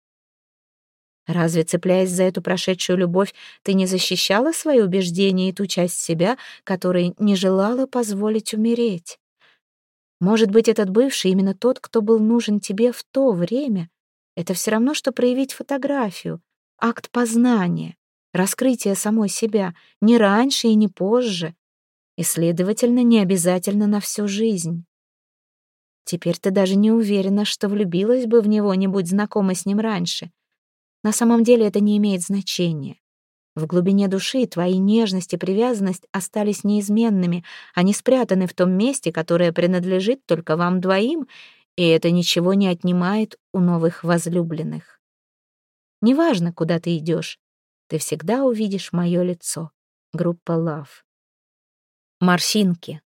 Разве, цепляясь за эту прошедшую любовь, ты не защищала свои убеждения и ту часть себя, которой не желала позволить умереть? Может быть, этот бывший именно тот, кто был нужен тебе в то время? Это все равно, что проявить фотографию, акт познания, раскрытие самой себя, не раньше и не позже, и, следовательно, не обязательно на всю жизнь. Теперь ты даже не уверена, что влюбилась бы в него, не будь знакома с ним раньше. На самом деле это не имеет значения. В глубине души твои нежность и привязанность остались неизменными, они спрятаны в том месте, которое принадлежит только вам двоим, и это ничего не отнимает у новых возлюбленных. Неважно, куда ты идешь, ты всегда увидишь мое лицо. Группа Love. Морщинки.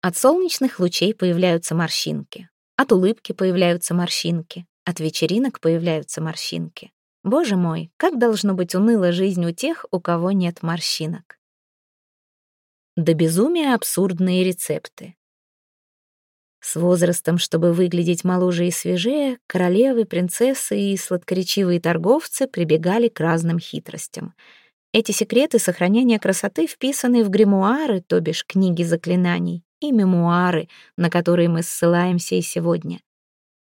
От солнечных лучей появляются морщинки. От улыбки появляются морщинки. От вечеринок появляются морщинки. Боже мой, как должно быть уныла жизнь у тех, у кого нет морщинок. До безумия абсурдные рецепты. С возрастом, чтобы выглядеть моложе и свежее, королевы, принцессы и сладкоречивые торговцы прибегали к разным хитростям — Эти секреты сохранения красоты вписаны в гримуары, то бишь книги заклинаний, и мемуары, на которые мы ссылаемся и сегодня.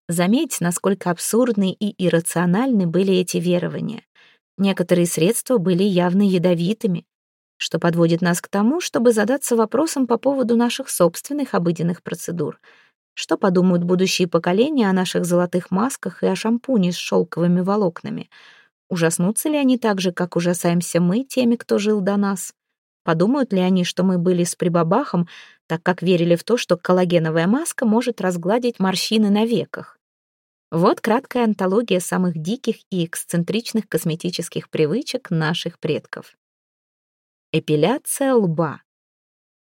Заметь, насколько абсурдны и иррациональны были эти верования. Некоторые средства были явно ядовитыми, что подводит нас к тому, чтобы задаться вопросом по поводу наших собственных обыденных процедур. Что подумают будущие поколения о наших золотых масках и о шампуне с шелковыми волокнами? Ужаснутся ли они так же, как ужасаемся мы теми, кто жил до нас? Подумают ли они, что мы были с прибабахом, так как верили в то, что коллагеновая маска может разгладить морщины на веках? Вот краткая антология самых диких и эксцентричных косметических привычек наших предков. Эпиляция лба.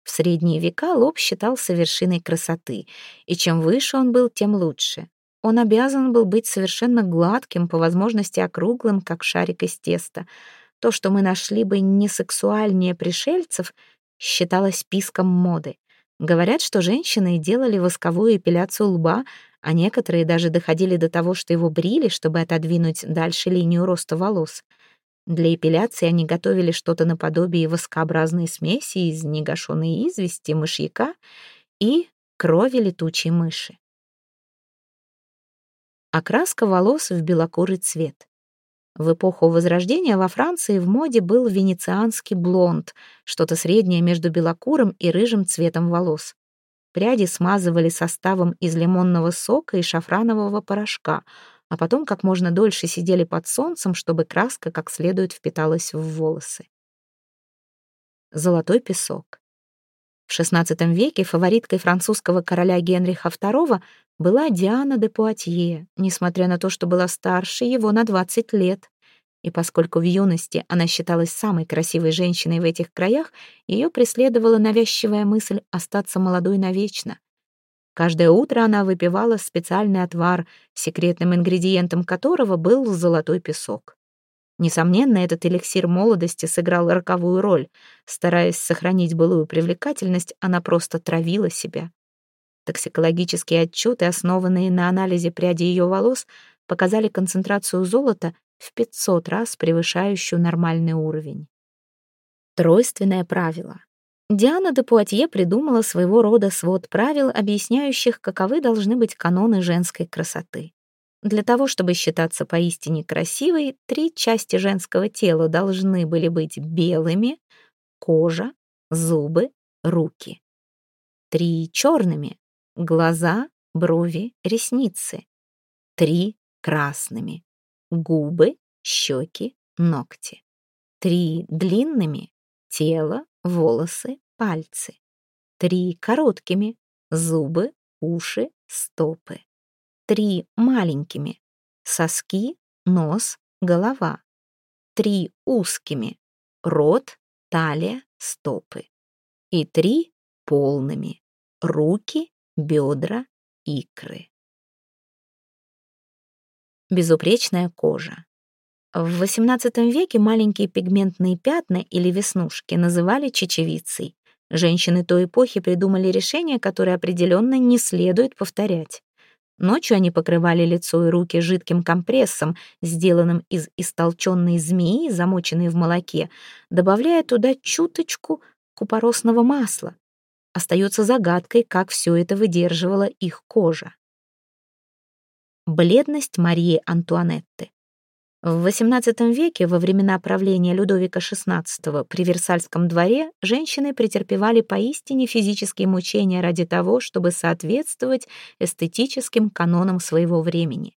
В средние века лоб считался вершиной красоты, и чем выше он был, тем лучше. Он обязан был быть совершенно гладким, по возможности округлым, как шарик из теста. То, что мы нашли бы не сексуальнее пришельцев, считалось списком моды. Говорят, что женщины делали восковую эпиляцию лба, а некоторые даже доходили до того, что его брили, чтобы отодвинуть дальше линию роста волос — для эпиляции они готовили что-то наподобие воскообразной смеси из негашенной извести, мышьяка и крови летучей мыши. Окраска волос в белокурый цвет. В эпоху Возрождения во Франции в моде был венецианский блонд, что-то среднее между белокурым и рыжим цветом волос. Пряди смазывали составом из лимонного сока и шафранового порошка — а потом как можно дольше сидели под солнцем, чтобы краска как следует впиталась в волосы. Золотой песок. В XVI веке фавориткой французского короля Генриха II была Диана де Пуатье, несмотря на то, что была старше его на 20 лет. И поскольку в юности она считалась самой красивой женщиной в этих краях, ее преследовала навязчивая мысль остаться молодой навечно. Каждое утро она выпивала специальный отвар, секретным ингредиентом которого был золотой песок. Несомненно, этот эликсир молодости сыграл роковую роль. Стараясь сохранить былую привлекательность, она просто травила себя. Токсикологические отчеты, основанные на анализе пряди ее волос, показали концентрацию золота в 500 раз превышающую нормальный уровень. Тройственное правило. Диана де Пуатье придумала своего рода свод правил, объясняющих, каковы должны быть каноны женской красоты. Для того, чтобы считаться поистине красивой, три части женского тела должны были быть белыми — кожа, зубы, руки. Три — черными — глаза, брови, ресницы. Три — красными — губы, щеки, ногти. Три — длинными — тело, волосы, пальцы. Три короткими — зубы, уши, стопы. Три маленькими — соски, нос, голова. Три узкими — рот, талия, стопы. И три полными — руки, бедра, икры. Безупречная кожа. В XVIII веке маленькие пигментные пятна или веснушки называли чечевицей. Женщины той эпохи придумали решение, которое определенно не следует повторять. Ночью они покрывали лицо и руки жидким компрессом, сделанным из истолченной змеи, замоченной в молоке, добавляя туда чуточку купоросного масла. Остается загадкой, как все это выдерживала их кожа. Бледность Марии Антуанетты. В XVIII веке, во времена правления Людовика XVI при Версальском дворе, женщины претерпевали поистине физические мучения ради того, чтобы соответствовать эстетическим канонам своего времени.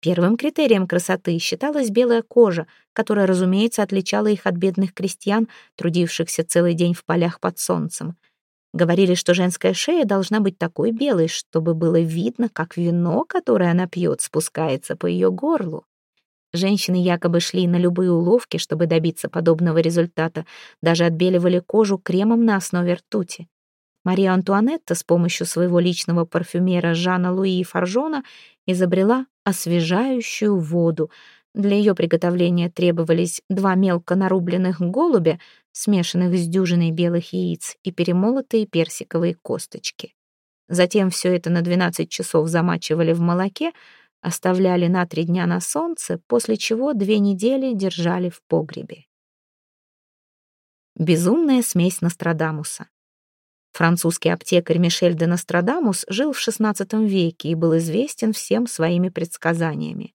Первым критерием красоты считалась белая кожа, которая, разумеется, отличала их от бедных крестьян, трудившихся целый день в полях под солнцем. Говорили, что женская шея должна быть такой белой, чтобы было видно, как вино, которое она пьет, спускается по ее горлу. Женщины якобы шли на любые уловки, чтобы добиться подобного результата, даже отбеливали кожу кремом на основе ртути. Мария Антуанетта с помощью своего личного парфюмера Жана Луи Фаржона изобрела освежающую воду. Для ее приготовления требовались два мелко нарубленных голубя, смешанных с дюжиной белых яиц и перемолотые персиковые косточки. Затем все это на 12 часов замачивали в молоке, оставляли на три дня на солнце, после чего две недели держали в погребе. Безумная смесь Нострадамуса. Французский аптекарь Мишель де Нострадамус жил в XVI веке и был известен всем своими предсказаниями.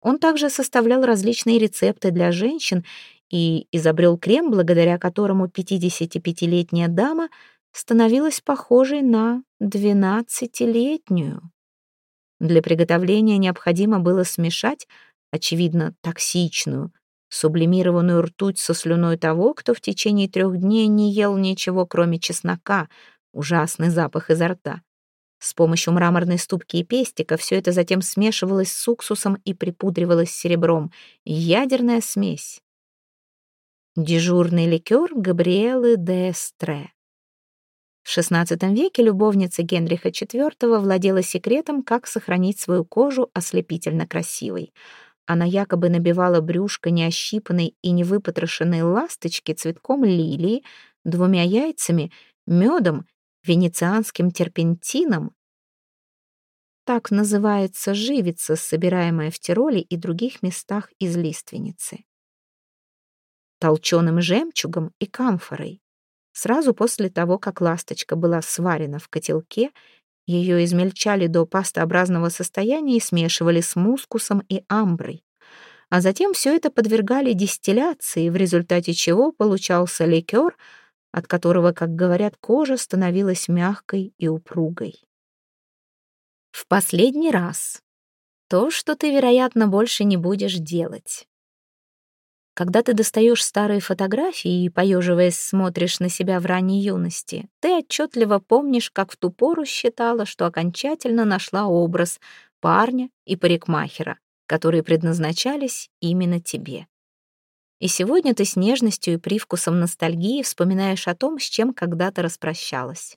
Он также составлял различные рецепты для женщин и изобрел крем, благодаря которому 55-летняя дама становилась похожей на 12-летнюю. Для приготовления необходимо было смешать, очевидно, токсичную, сублимированную ртуть со слюной того, кто в течение трех дней не ел ничего, кроме чеснока, ужасный запах изо рта. С помощью мраморной ступки и пестика все это затем смешивалось с уксусом и припудривалось серебром. Ядерная смесь. Дежурный ликер Габриэлы де Эстре. В XVI веке любовница Генриха IV владела секретом, как сохранить свою кожу ослепительно красивой — она якобы набивала брюшко неощипанной и невыпотрошенной ласточки цветком лилии, двумя яйцами, медом, венецианским терпентином. Так называется живица, собираемая в Тироле и других местах из лиственницы. Толченым жемчугом и камфорой. Сразу после того, как ласточка была сварена в котелке, ее измельчали до пастообразного состояния и смешивали с мускусом и амброй. А затем все это подвергали дистилляции, в результате чего получался ликер, от которого, как говорят, кожа становилась мягкой и упругой. В последний раз. То, что ты, вероятно, больше не будешь делать. Когда ты достаешь старые фотографии и, поеживаясь, смотришь на себя в ранней юности, ты отчетливо помнишь, как в ту пору считала, что окончательно нашла образ парня и парикмахера, которые предназначались именно тебе. И сегодня ты с нежностью и привкусом ностальгии вспоминаешь о том, с чем когда-то распрощалась.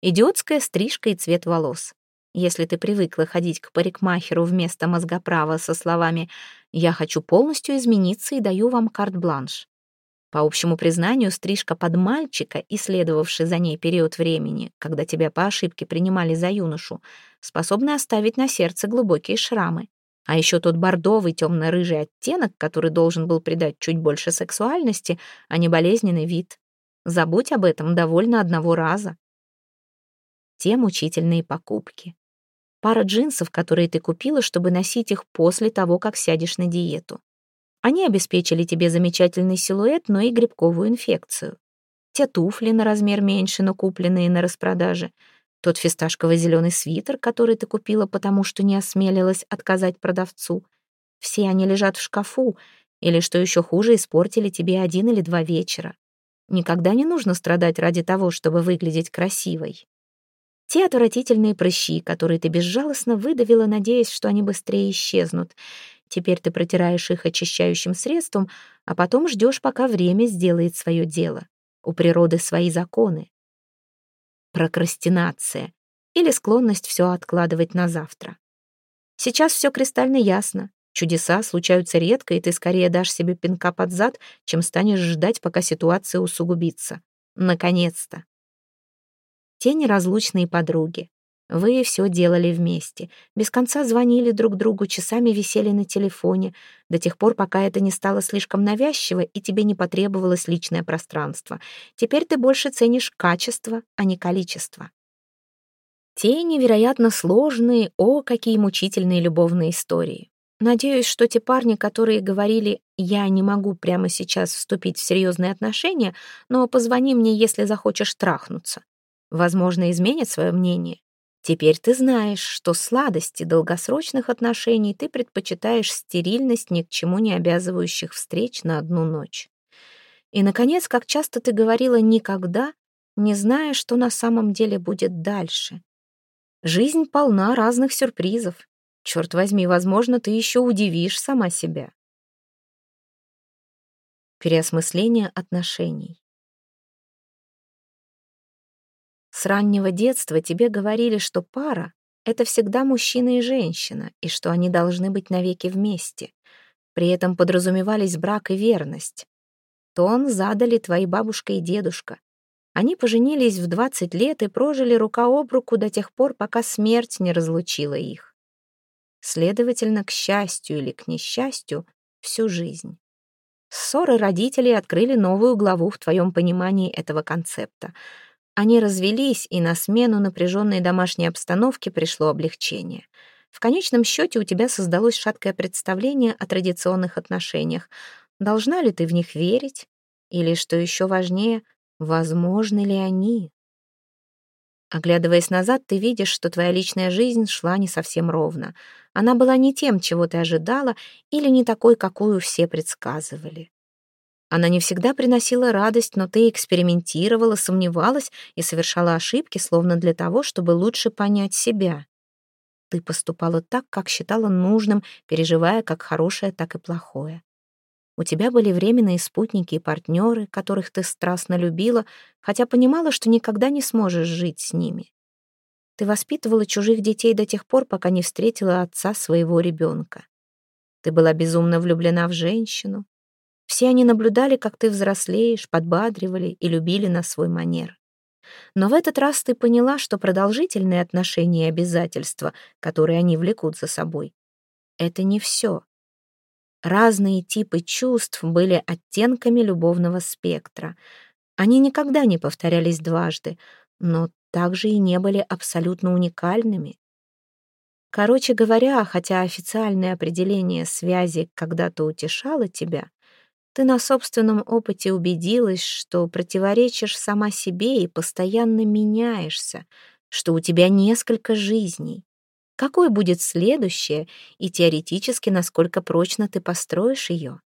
Идиотская стрижка и цвет волос. Если ты привыкла ходить к парикмахеру вместо мозгоправа со словами «Я хочу полностью измениться и даю вам карт-бланш». По общему признанию, стрижка под мальчика и следовавший за ней период времени, когда тебя по ошибке принимали за юношу, способны оставить на сердце глубокие шрамы. А еще тот бордовый темно-рыжий оттенок, который должен был придать чуть больше сексуальности, а не болезненный вид. Забудь об этом довольно одного раза. Те мучительные покупки пара джинсов, которые ты купила, чтобы носить их после того, как сядешь на диету. Они обеспечили тебе замечательный силуэт, но и грибковую инфекцию. Те туфли на размер меньше, но купленные на распродаже. Тот фисташково-зеленый свитер, который ты купила, потому что не осмелилась отказать продавцу. Все они лежат в шкафу, или, что еще хуже, испортили тебе один или два вечера. Никогда не нужно страдать ради того, чтобы выглядеть красивой. Те отвратительные прыщи, которые ты безжалостно выдавила, надеясь, что они быстрее исчезнут. Теперь ты протираешь их очищающим средством, а потом ждешь, пока время сделает свое дело. У природы свои законы. Прокрастинация или склонность все откладывать на завтра. Сейчас все кристально ясно. Чудеса случаются редко, и ты скорее дашь себе пинка под зад, чем станешь ждать, пока ситуация усугубится. Наконец-то. Те неразлучные подруги. Вы все делали вместе. Без конца звонили друг другу, часами висели на телефоне, до тех пор, пока это не стало слишком навязчиво и тебе не потребовалось личное пространство. Теперь ты больше ценишь качество, а не количество. Те невероятно сложные, о, какие мучительные любовные истории. Надеюсь, что те парни, которые говорили «я не могу прямо сейчас вступить в серьезные отношения, но позвони мне, если захочешь трахнуться», возможно, изменит свое мнение. Теперь ты знаешь, что сладости долгосрочных отношений ты предпочитаешь стерильность ни к чему не обязывающих встреч на одну ночь. И, наконец, как часто ты говорила «никогда», не зная, что на самом деле будет дальше. Жизнь полна разных сюрпризов. Черт возьми, возможно, ты еще удивишь сама себя. Переосмысление отношений. С раннего детства тебе говорили, что пара — это всегда мужчина и женщина, и что они должны быть навеки вместе. При этом подразумевались брак и верность. Тон задали твои бабушка и дедушка. Они поженились в 20 лет и прожили рука об руку до тех пор, пока смерть не разлучила их. Следовательно, к счастью или к несчастью, всю жизнь. Ссоры родителей открыли новую главу в твоем понимании этого концепта. Они развелись, и на смену напряженной домашней обстановке пришло облегчение. В конечном счете у тебя создалось шаткое представление о традиционных отношениях. Должна ли ты в них верить? Или, что еще важнее, возможны ли они? Оглядываясь назад, ты видишь, что твоя личная жизнь шла не совсем ровно. Она была не тем, чего ты ожидала, или не такой, какую все предсказывали. Она не всегда приносила радость, но ты экспериментировала, сомневалась и совершала ошибки, словно для того, чтобы лучше понять себя. Ты поступала так, как считала нужным, переживая как хорошее, так и плохое. У тебя были временные спутники и партнеры, которых ты страстно любила, хотя понимала, что никогда не сможешь жить с ними. Ты воспитывала чужих детей до тех пор, пока не встретила отца своего ребенка. Ты была безумно влюблена в женщину. Все они наблюдали, как ты взрослеешь, подбадривали и любили на свой манер. Но в этот раз ты поняла, что продолжительные отношения и обязательства, которые они влекут за собой, это не все. Разные типы чувств были оттенками любовного спектра. Они никогда не повторялись дважды, но также и не были абсолютно уникальными. Короче говоря, хотя официальное определение связи когда-то утешало тебя, ты на собственном опыте убедилась, что противоречишь сама себе и постоянно меняешься, что у тебя несколько жизней. Какой будет следующее и теоретически, насколько прочно ты построишь ее?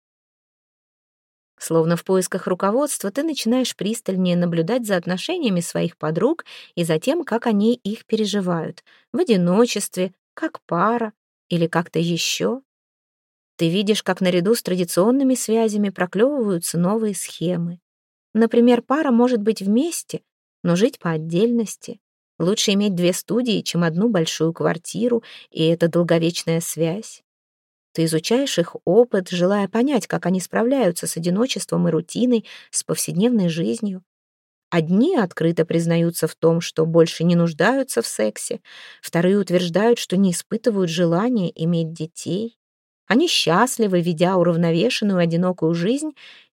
Словно в поисках руководства ты начинаешь пристальнее наблюдать за отношениями своих подруг и за тем, как они их переживают, в одиночестве, как пара или как-то еще. Ты видишь, как наряду с традиционными связями проклевываются новые схемы. Например, пара может быть вместе, но жить по отдельности. Лучше иметь две студии, чем одну большую квартиру, и это долговечная связь. Ты изучаешь их опыт, желая понять, как они справляются с одиночеством и рутиной, с повседневной жизнью. Одни открыто признаются в том, что больше не нуждаются в сексе, вторые утверждают, что не испытывают желания иметь детей. Они счастливы, ведя уравновешенную одинокую жизнь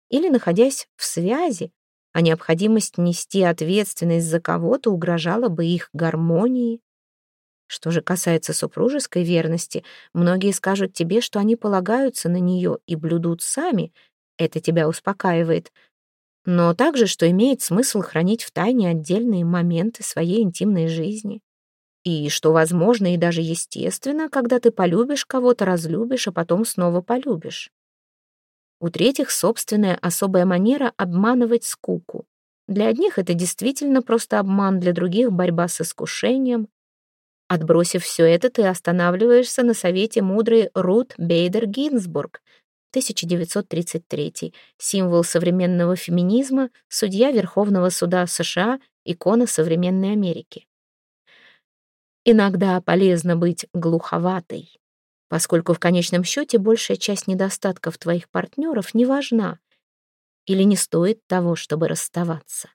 или находясь в связи, а необходимость нести ответственность за кого-то угрожала бы их гармонии. Что же касается супружеской верности, многие скажут тебе, что они полагаются на нее и блюдут сами. Это тебя успокаивает. Но также, что имеет смысл хранить в тайне отдельные моменты своей интимной жизни. И что возможно и даже естественно, когда ты полюбишь кого-то, разлюбишь, а потом снова полюбишь. У третьих собственная особая манера обманывать скуку. Для одних это действительно просто обман, для других — борьба с искушением. Отбросив все это, ты останавливаешься на совете мудрой Рут Бейдер Гинзбург, 1933, символ современного феминизма, судья Верховного суда США, икона современной Америки. Иногда полезно быть глуховатой поскольку в конечном счете большая часть недостатков твоих партнеров не важна или не стоит того, чтобы расставаться.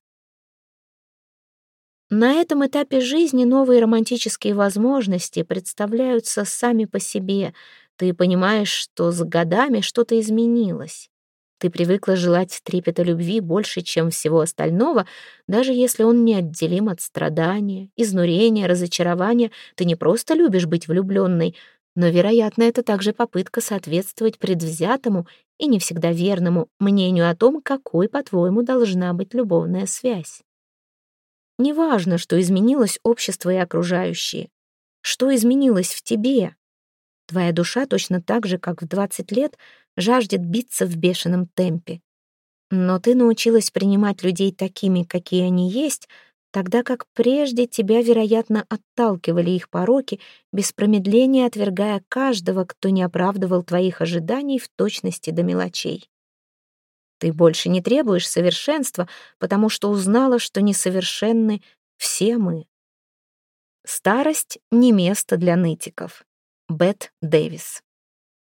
На этом этапе жизни новые романтические возможности представляются сами по себе. Ты понимаешь, что с годами что-то изменилось. Ты привыкла желать трепета любви больше, чем всего остального, даже если он неотделим от страдания, изнурения, разочарования. Ты не просто любишь быть влюбленной — но, вероятно, это также попытка соответствовать предвзятому и не всегда верному мнению о том, какой, по-твоему, должна быть любовная связь. Неважно, что изменилось общество и окружающие. Что изменилось в тебе? Твоя душа точно так же, как в 20 лет, жаждет биться в бешеном темпе. Но ты научилась принимать людей такими, какие они есть, тогда как прежде тебя, вероятно, отталкивали их пороки, без промедления отвергая каждого, кто не оправдывал твоих ожиданий в точности до мелочей. Ты больше не требуешь совершенства, потому что узнала, что несовершенны все мы. Старость — не место для нытиков. Бет Дэвис.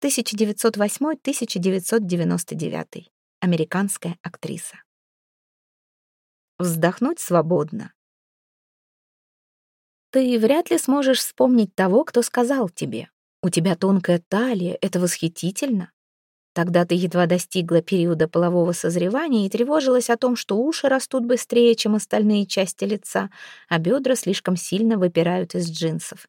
1908-1999. Американская актриса вздохнуть свободно. Ты вряд ли сможешь вспомнить того, кто сказал тебе. У тебя тонкая талия, это восхитительно. Тогда ты едва достигла периода полового созревания и тревожилась о том, что уши растут быстрее, чем остальные части лица, а бедра слишком сильно выпирают из джинсов.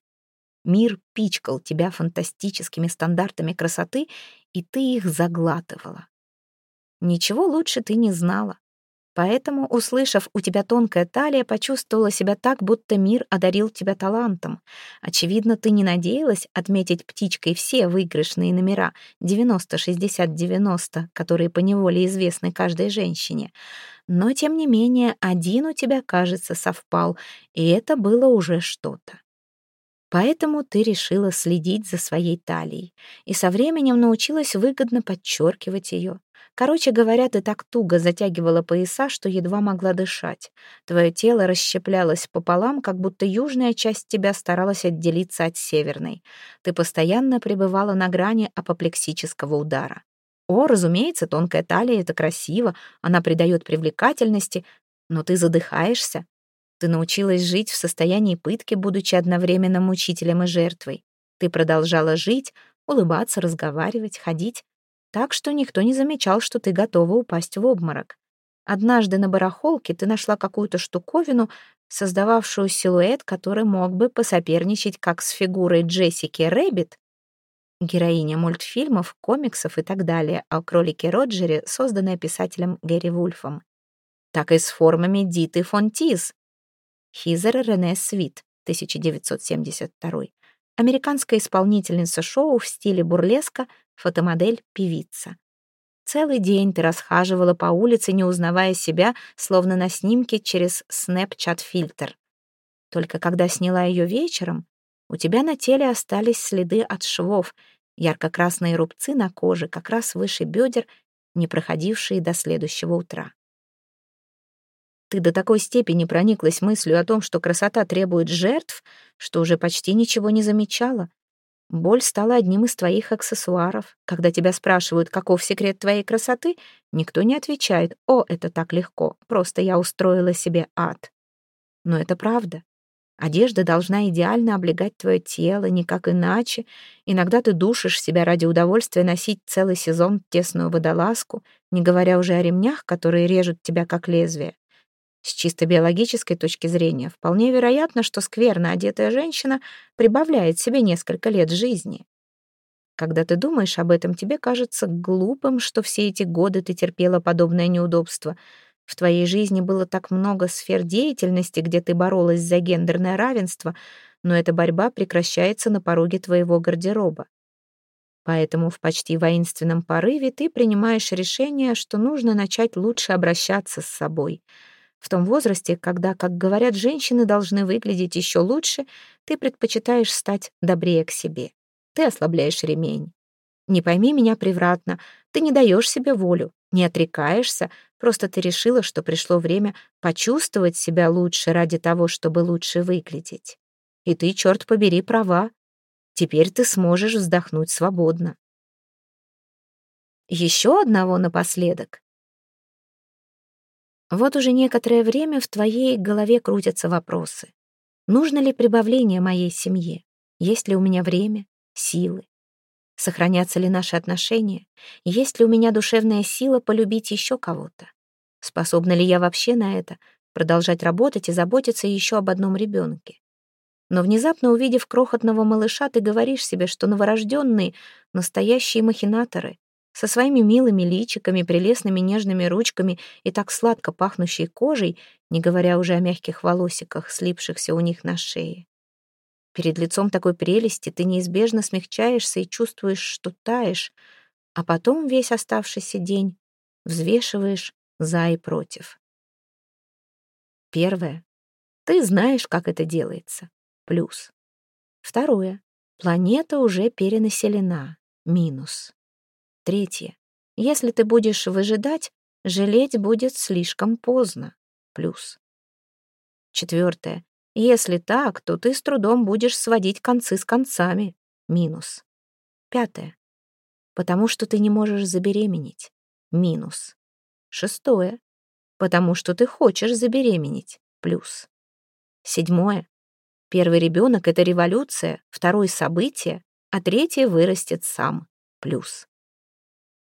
Мир пичкал тебя фантастическими стандартами красоты, и ты их заглатывала. Ничего лучше ты не знала. Поэтому, услышав «у тебя тонкая талия», почувствовала себя так, будто мир одарил тебя талантом. Очевидно, ты не надеялась отметить птичкой все выигрышные номера 90-60-90, которые поневоле известны каждой женщине. Но, тем не менее, один у тебя, кажется, совпал, и это было уже что-то. Поэтому ты решила следить за своей талией и со временем научилась выгодно подчеркивать ее. Короче говоря, ты так туго затягивала пояса, что едва могла дышать. Твое тело расщеплялось пополам, как будто южная часть тебя старалась отделиться от северной. Ты постоянно пребывала на грани апоплексического удара. О, разумеется, тонкая талия — это красиво, она придает привлекательности, но ты задыхаешься, ты научилась жить в состоянии пытки, будучи одновременно мучителем и жертвой. Ты продолжала жить, улыбаться, разговаривать, ходить, так что никто не замечал, что ты готова упасть в обморок. Однажды на барахолке ты нашла какую-то штуковину, создававшую силуэт, который мог бы посоперничать как с фигурой Джессики Рэббит, героиня мультфильмов, комиксов и так далее, о кролике Роджере, созданная писателем Гэри Вульфом, так и с формами Диты фон Тиз, Хизер Рене Свит, 1972. Американская исполнительница шоу в стиле бурлеска, фотомодель, певица. Целый день ты расхаживала по улице, не узнавая себя, словно на снимке через Snapchat-фильтр. Только когда сняла ее вечером, у тебя на теле остались следы от швов, ярко-красные рубцы на коже, как раз выше бедер, не проходившие до следующего утра. Ты до такой степени прониклась мыслью о том, что красота требует жертв, что уже почти ничего не замечала. Боль стала одним из твоих аксессуаров. Когда тебя спрашивают, каков секрет твоей красоты, никто не отвечает «О, это так легко, просто я устроила себе ад». Но это правда. Одежда должна идеально облегать твое тело, никак иначе. Иногда ты душишь себя ради удовольствия носить целый сезон тесную водолазку, не говоря уже о ремнях, которые режут тебя как лезвие. С чисто биологической точки зрения, вполне вероятно, что скверно одетая женщина прибавляет себе несколько лет жизни. Когда ты думаешь об этом, тебе кажется глупым, что все эти годы ты терпела подобное неудобство. В твоей жизни было так много сфер деятельности, где ты боролась за гендерное равенство, но эта борьба прекращается на пороге твоего гардероба. Поэтому в почти воинственном порыве ты принимаешь решение, что нужно начать лучше обращаться с собой — в том возрасте, когда, как говорят, женщины должны выглядеть еще лучше, ты предпочитаешь стать добрее к себе. Ты ослабляешь ремень. Не пойми меня превратно, ты не даешь себе волю, не отрекаешься, просто ты решила, что пришло время почувствовать себя лучше ради того, чтобы лучше выглядеть. И ты, черт побери, права. Теперь ты сможешь вздохнуть свободно. Еще одного напоследок. Вот уже некоторое время в твоей голове крутятся вопросы. Нужно ли прибавление моей семье? Есть ли у меня время, силы? Сохранятся ли наши отношения? Есть ли у меня душевная сила полюбить еще кого-то? Способна ли я вообще на это, продолжать работать и заботиться еще об одном ребенке? Но внезапно увидев крохотного малыша, ты говоришь себе, что новорожденные — настоящие махинаторы, со своими милыми личиками, прелестными нежными ручками и так сладко пахнущей кожей, не говоря уже о мягких волосиках, слипшихся у них на шее. Перед лицом такой прелести ты неизбежно смягчаешься и чувствуешь, что таешь, а потом весь оставшийся день взвешиваешь за и против. Первое. Ты знаешь, как это делается. Плюс. Второе. Планета уже перенаселена. Минус. Третье. Если ты будешь выжидать, жалеть будет слишком поздно. Плюс. Четвертое. Если так, то ты с трудом будешь сводить концы с концами. Минус. Пятое. Потому что ты не можешь забеременеть. Минус. Шестое. Потому что ты хочешь забеременеть. Плюс. Седьмое. Первый ребенок — это революция, второе — событие, а третье вырастет сам. Плюс.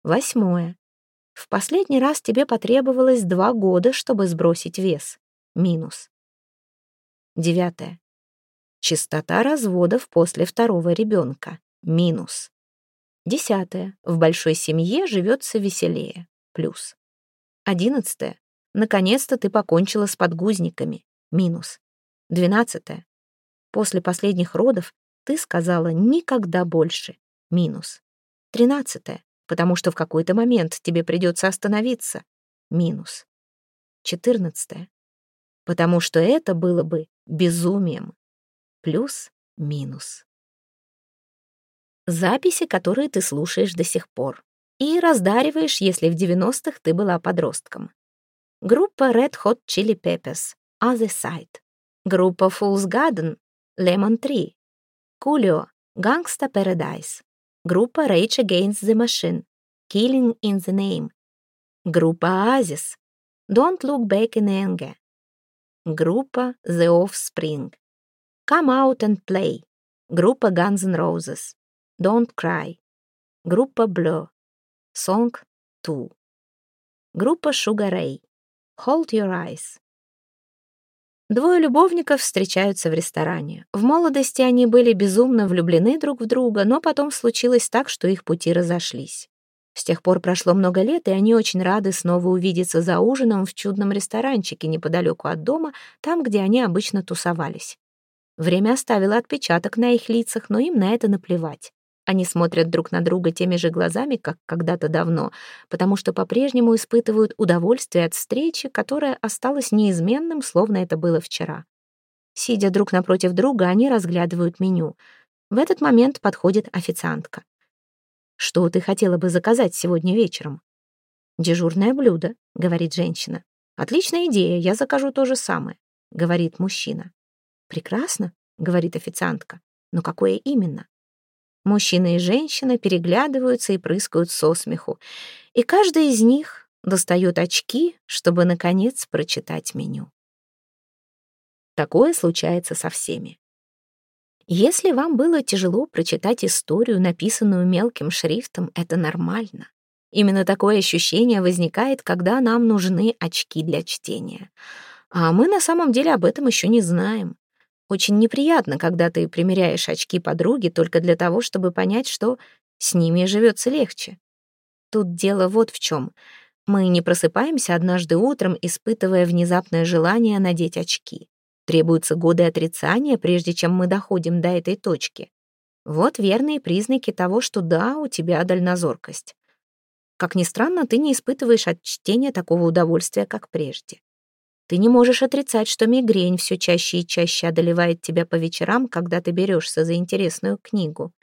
Восьмое. В последний раз тебе потребовалось два года, чтобы сбросить вес. Минус. Девятое. Частота разводов после второго ребенка. Минус. Десятое. В большой семье живется веселее. Плюс. Одиннадцатое. Наконец-то ты покончила с подгузниками. Минус. Двенадцатое. После последних родов ты сказала «никогда больше». Минус. Тринадцатое. Потому что в какой-то момент тебе придется остановиться. Минус. Четырнадцатое. Потому что это было бы безумием. Плюс-минус. Записи, которые ты слушаешь до сих пор. И раздариваешь, если в 90-х ты была подростком. Группа Red Hot Chili Peppers, Other Side. Группа Fool's Garden, Lemon Tree. Кулио, Gangsta Paradise. Группа Rage Against the Machine, Killing in the Name. Группа Oasis, Don't Look Back in Anger. Группа The Offspring. Come Out and Play. Группа Guns N' Roses. Don't Cry. Группа Blur. Song 2. Группа Sugar Ray. Hold Your Eyes. Двое любовников встречаются в ресторане. В молодости они были безумно влюблены друг в друга, но потом случилось так, что их пути разошлись. С тех пор прошло много лет, и они очень рады снова увидеться за ужином в чудном ресторанчике неподалеку от дома, там, где они обычно тусовались. Время оставило отпечаток на их лицах, но им на это наплевать. Они смотрят друг на друга теми же глазами, как когда-то давно, потому что по-прежнему испытывают удовольствие от встречи, которая осталась неизменным, словно это было вчера. Сидя друг напротив друга, они разглядывают меню. В этот момент подходит официантка. «Что ты хотела бы заказать сегодня вечером?» «Дежурное блюдо», — говорит женщина. «Отличная идея, я закажу то же самое», — говорит мужчина. «Прекрасно», — говорит официантка. «Но какое именно?» Мужчина и женщина переглядываются и прыскают со смеху. И каждый из них достает очки, чтобы, наконец, прочитать меню. Такое случается со всеми. Если вам было тяжело прочитать историю, написанную мелким шрифтом, это нормально. Именно такое ощущение возникает, когда нам нужны очки для чтения. А мы на самом деле об этом еще не знаем. Очень неприятно, когда ты примеряешь очки подруги только для того, чтобы понять, что с ними живется легче. Тут дело вот в чем. Мы не просыпаемся однажды утром, испытывая внезапное желание надеть очки. Требуются годы отрицания, прежде чем мы доходим до этой точки. Вот верные признаки того, что да, у тебя дальнозоркость. Как ни странно, ты не испытываешь от чтения такого удовольствия, как прежде. Ты не можешь отрицать, что мигрень все чаще и чаще одолевает тебя по вечерам, когда ты берешься за интересную книгу.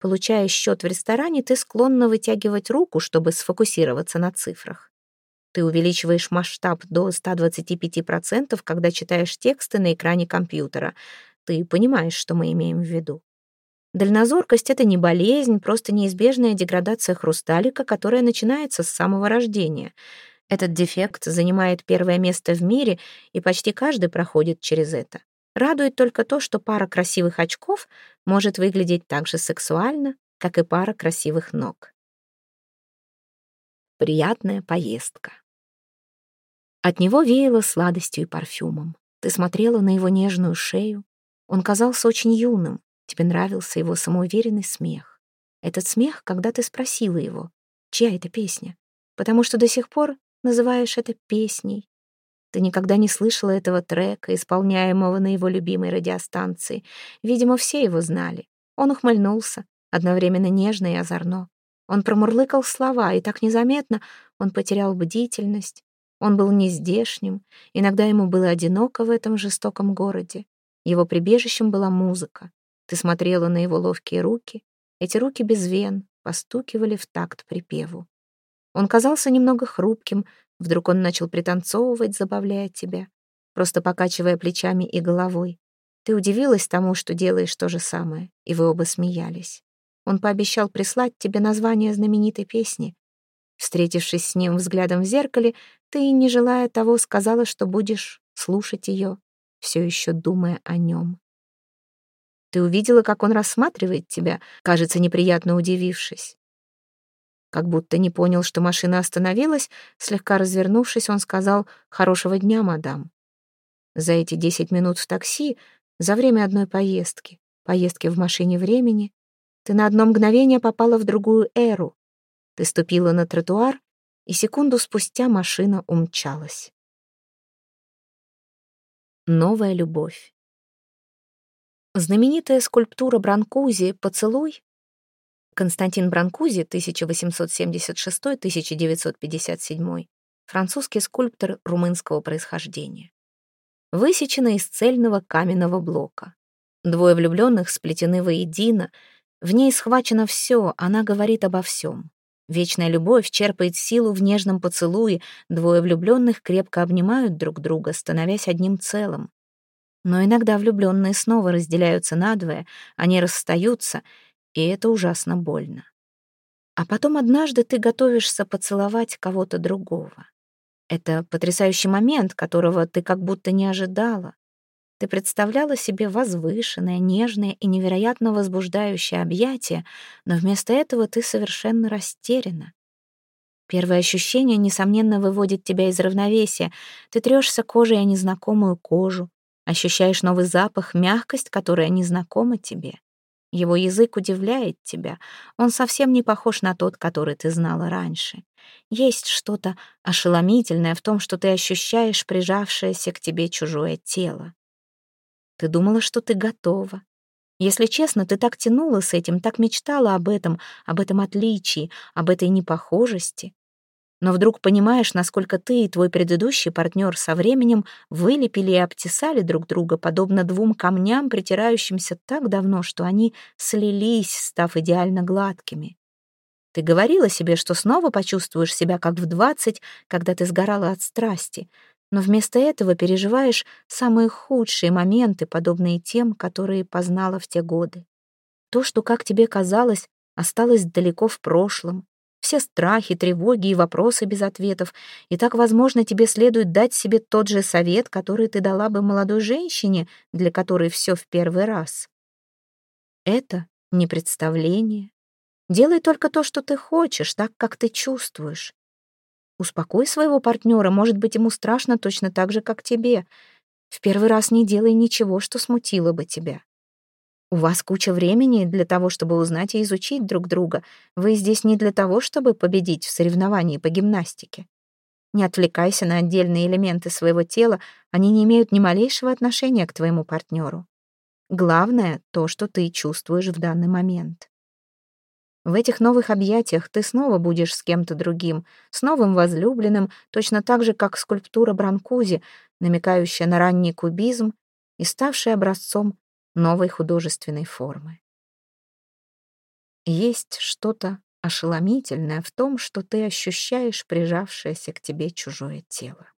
Получая счет в ресторане, ты склонна вытягивать руку, чтобы сфокусироваться на цифрах. Ты увеличиваешь масштаб до 125%, когда читаешь тексты на экране компьютера. Ты понимаешь, что мы имеем в виду. Дальнозоркость — это не болезнь, просто неизбежная деградация хрусталика, которая начинается с самого рождения. Этот дефект занимает первое место в мире, и почти каждый проходит через это. Радует только то, что пара красивых очков может выглядеть так же сексуально, как и пара красивых ног. Приятная поездка. От него веяло сладостью и парфюмом. Ты смотрела на его нежную шею. Он казался очень юным. Тебе нравился его самоуверенный смех. Этот смех, когда ты спросила его, чья это песня, потому что до сих пор называешь это песней. Ты никогда не слышала этого трека, исполняемого на его любимой радиостанции. Видимо, все его знали. Он ухмыльнулся, одновременно нежно и озорно. Он промурлыкал слова, и так незаметно он потерял бдительность, он был нездешним, иногда ему было одиноко в этом жестоком городе. Его прибежищем была музыка. Ты смотрела на его ловкие руки. Эти руки без вен постукивали в такт припеву. Он казался немного хрупким, вдруг он начал пританцовывать, забавляя тебя, просто покачивая плечами и головой. Ты удивилась тому, что делаешь то же самое, и вы оба смеялись. Он пообещал прислать тебе название знаменитой песни, Встретившись с ним взглядом в зеркале, ты, не желая того, сказала, что будешь слушать ее, все еще думая о нем. Ты увидела, как он рассматривает тебя, кажется, неприятно удивившись. Как будто не понял, что машина остановилась, слегка развернувшись, он сказал «Хорошего дня, мадам». За эти десять минут в такси, за время одной поездки, поездки в машине времени, ты на одно мгновение попала в другую эру. Ты ступила на тротуар, и секунду спустя машина умчалась. Новая любовь. Знаменитая скульптура Бранкузи «Поцелуй» Константин Бранкузи, 1876-1957, французский скульптор румынского происхождения. Высечена из цельного каменного блока. Двое влюбленных сплетены воедино, в ней схвачено все, она говорит обо всем. Вечная любовь черпает силу в нежном поцелуе, двое влюбленных крепко обнимают друг друга, становясь одним целым. Но иногда влюбленные снова разделяются надвое, они расстаются, и это ужасно больно. А потом однажды ты готовишься поцеловать кого-то другого. Это потрясающий момент, которого ты как будто не ожидала. Ты представляла себе возвышенное, нежное и невероятно возбуждающее объятие, но вместо этого ты совершенно растеряна. Первое ощущение, несомненно, выводит тебя из равновесия. Ты трешься кожей о незнакомую кожу, ощущаешь новый запах, мягкость, которая незнакома тебе. Его язык удивляет тебя. Он совсем не похож на тот, который ты знала раньше. Есть что-то ошеломительное в том, что ты ощущаешь прижавшееся к тебе чужое тело. Ты думала, что ты готова. Если честно, ты так тянула с этим, так мечтала об этом, об этом отличии, об этой непохожести. Но вдруг понимаешь, насколько ты и твой предыдущий партнер со временем вылепили и обтесали друг друга, подобно двум камням, притирающимся так давно, что они слились, став идеально гладкими. Ты говорила себе, что снова почувствуешь себя как в двадцать, когда ты сгорала от страсти — но вместо этого переживаешь самые худшие моменты, подобные тем, которые познала в те годы. То, что, как тебе казалось, осталось далеко в прошлом, все страхи, тревоги и вопросы без ответов, и так, возможно, тебе следует дать себе тот же совет, который ты дала бы молодой женщине, для которой все в первый раз. Это не представление. Делай только то, что ты хочешь, так, как ты чувствуешь. Успокой своего партнера, может быть, ему страшно точно так же, как тебе. В первый раз не делай ничего, что смутило бы тебя. У вас куча времени для того, чтобы узнать и изучить друг друга. Вы здесь не для того, чтобы победить в соревновании по гимнастике. Не отвлекайся на отдельные элементы своего тела, они не имеют ни малейшего отношения к твоему партнеру. Главное — то, что ты чувствуешь в данный момент. В этих новых объятиях ты снова будешь с кем-то другим, с новым возлюбленным, точно так же, как скульптура Бранкузи, намекающая на ранний кубизм и ставшая образцом новой художественной формы. Есть что-то ошеломительное в том, что ты ощущаешь прижавшееся к тебе чужое тело.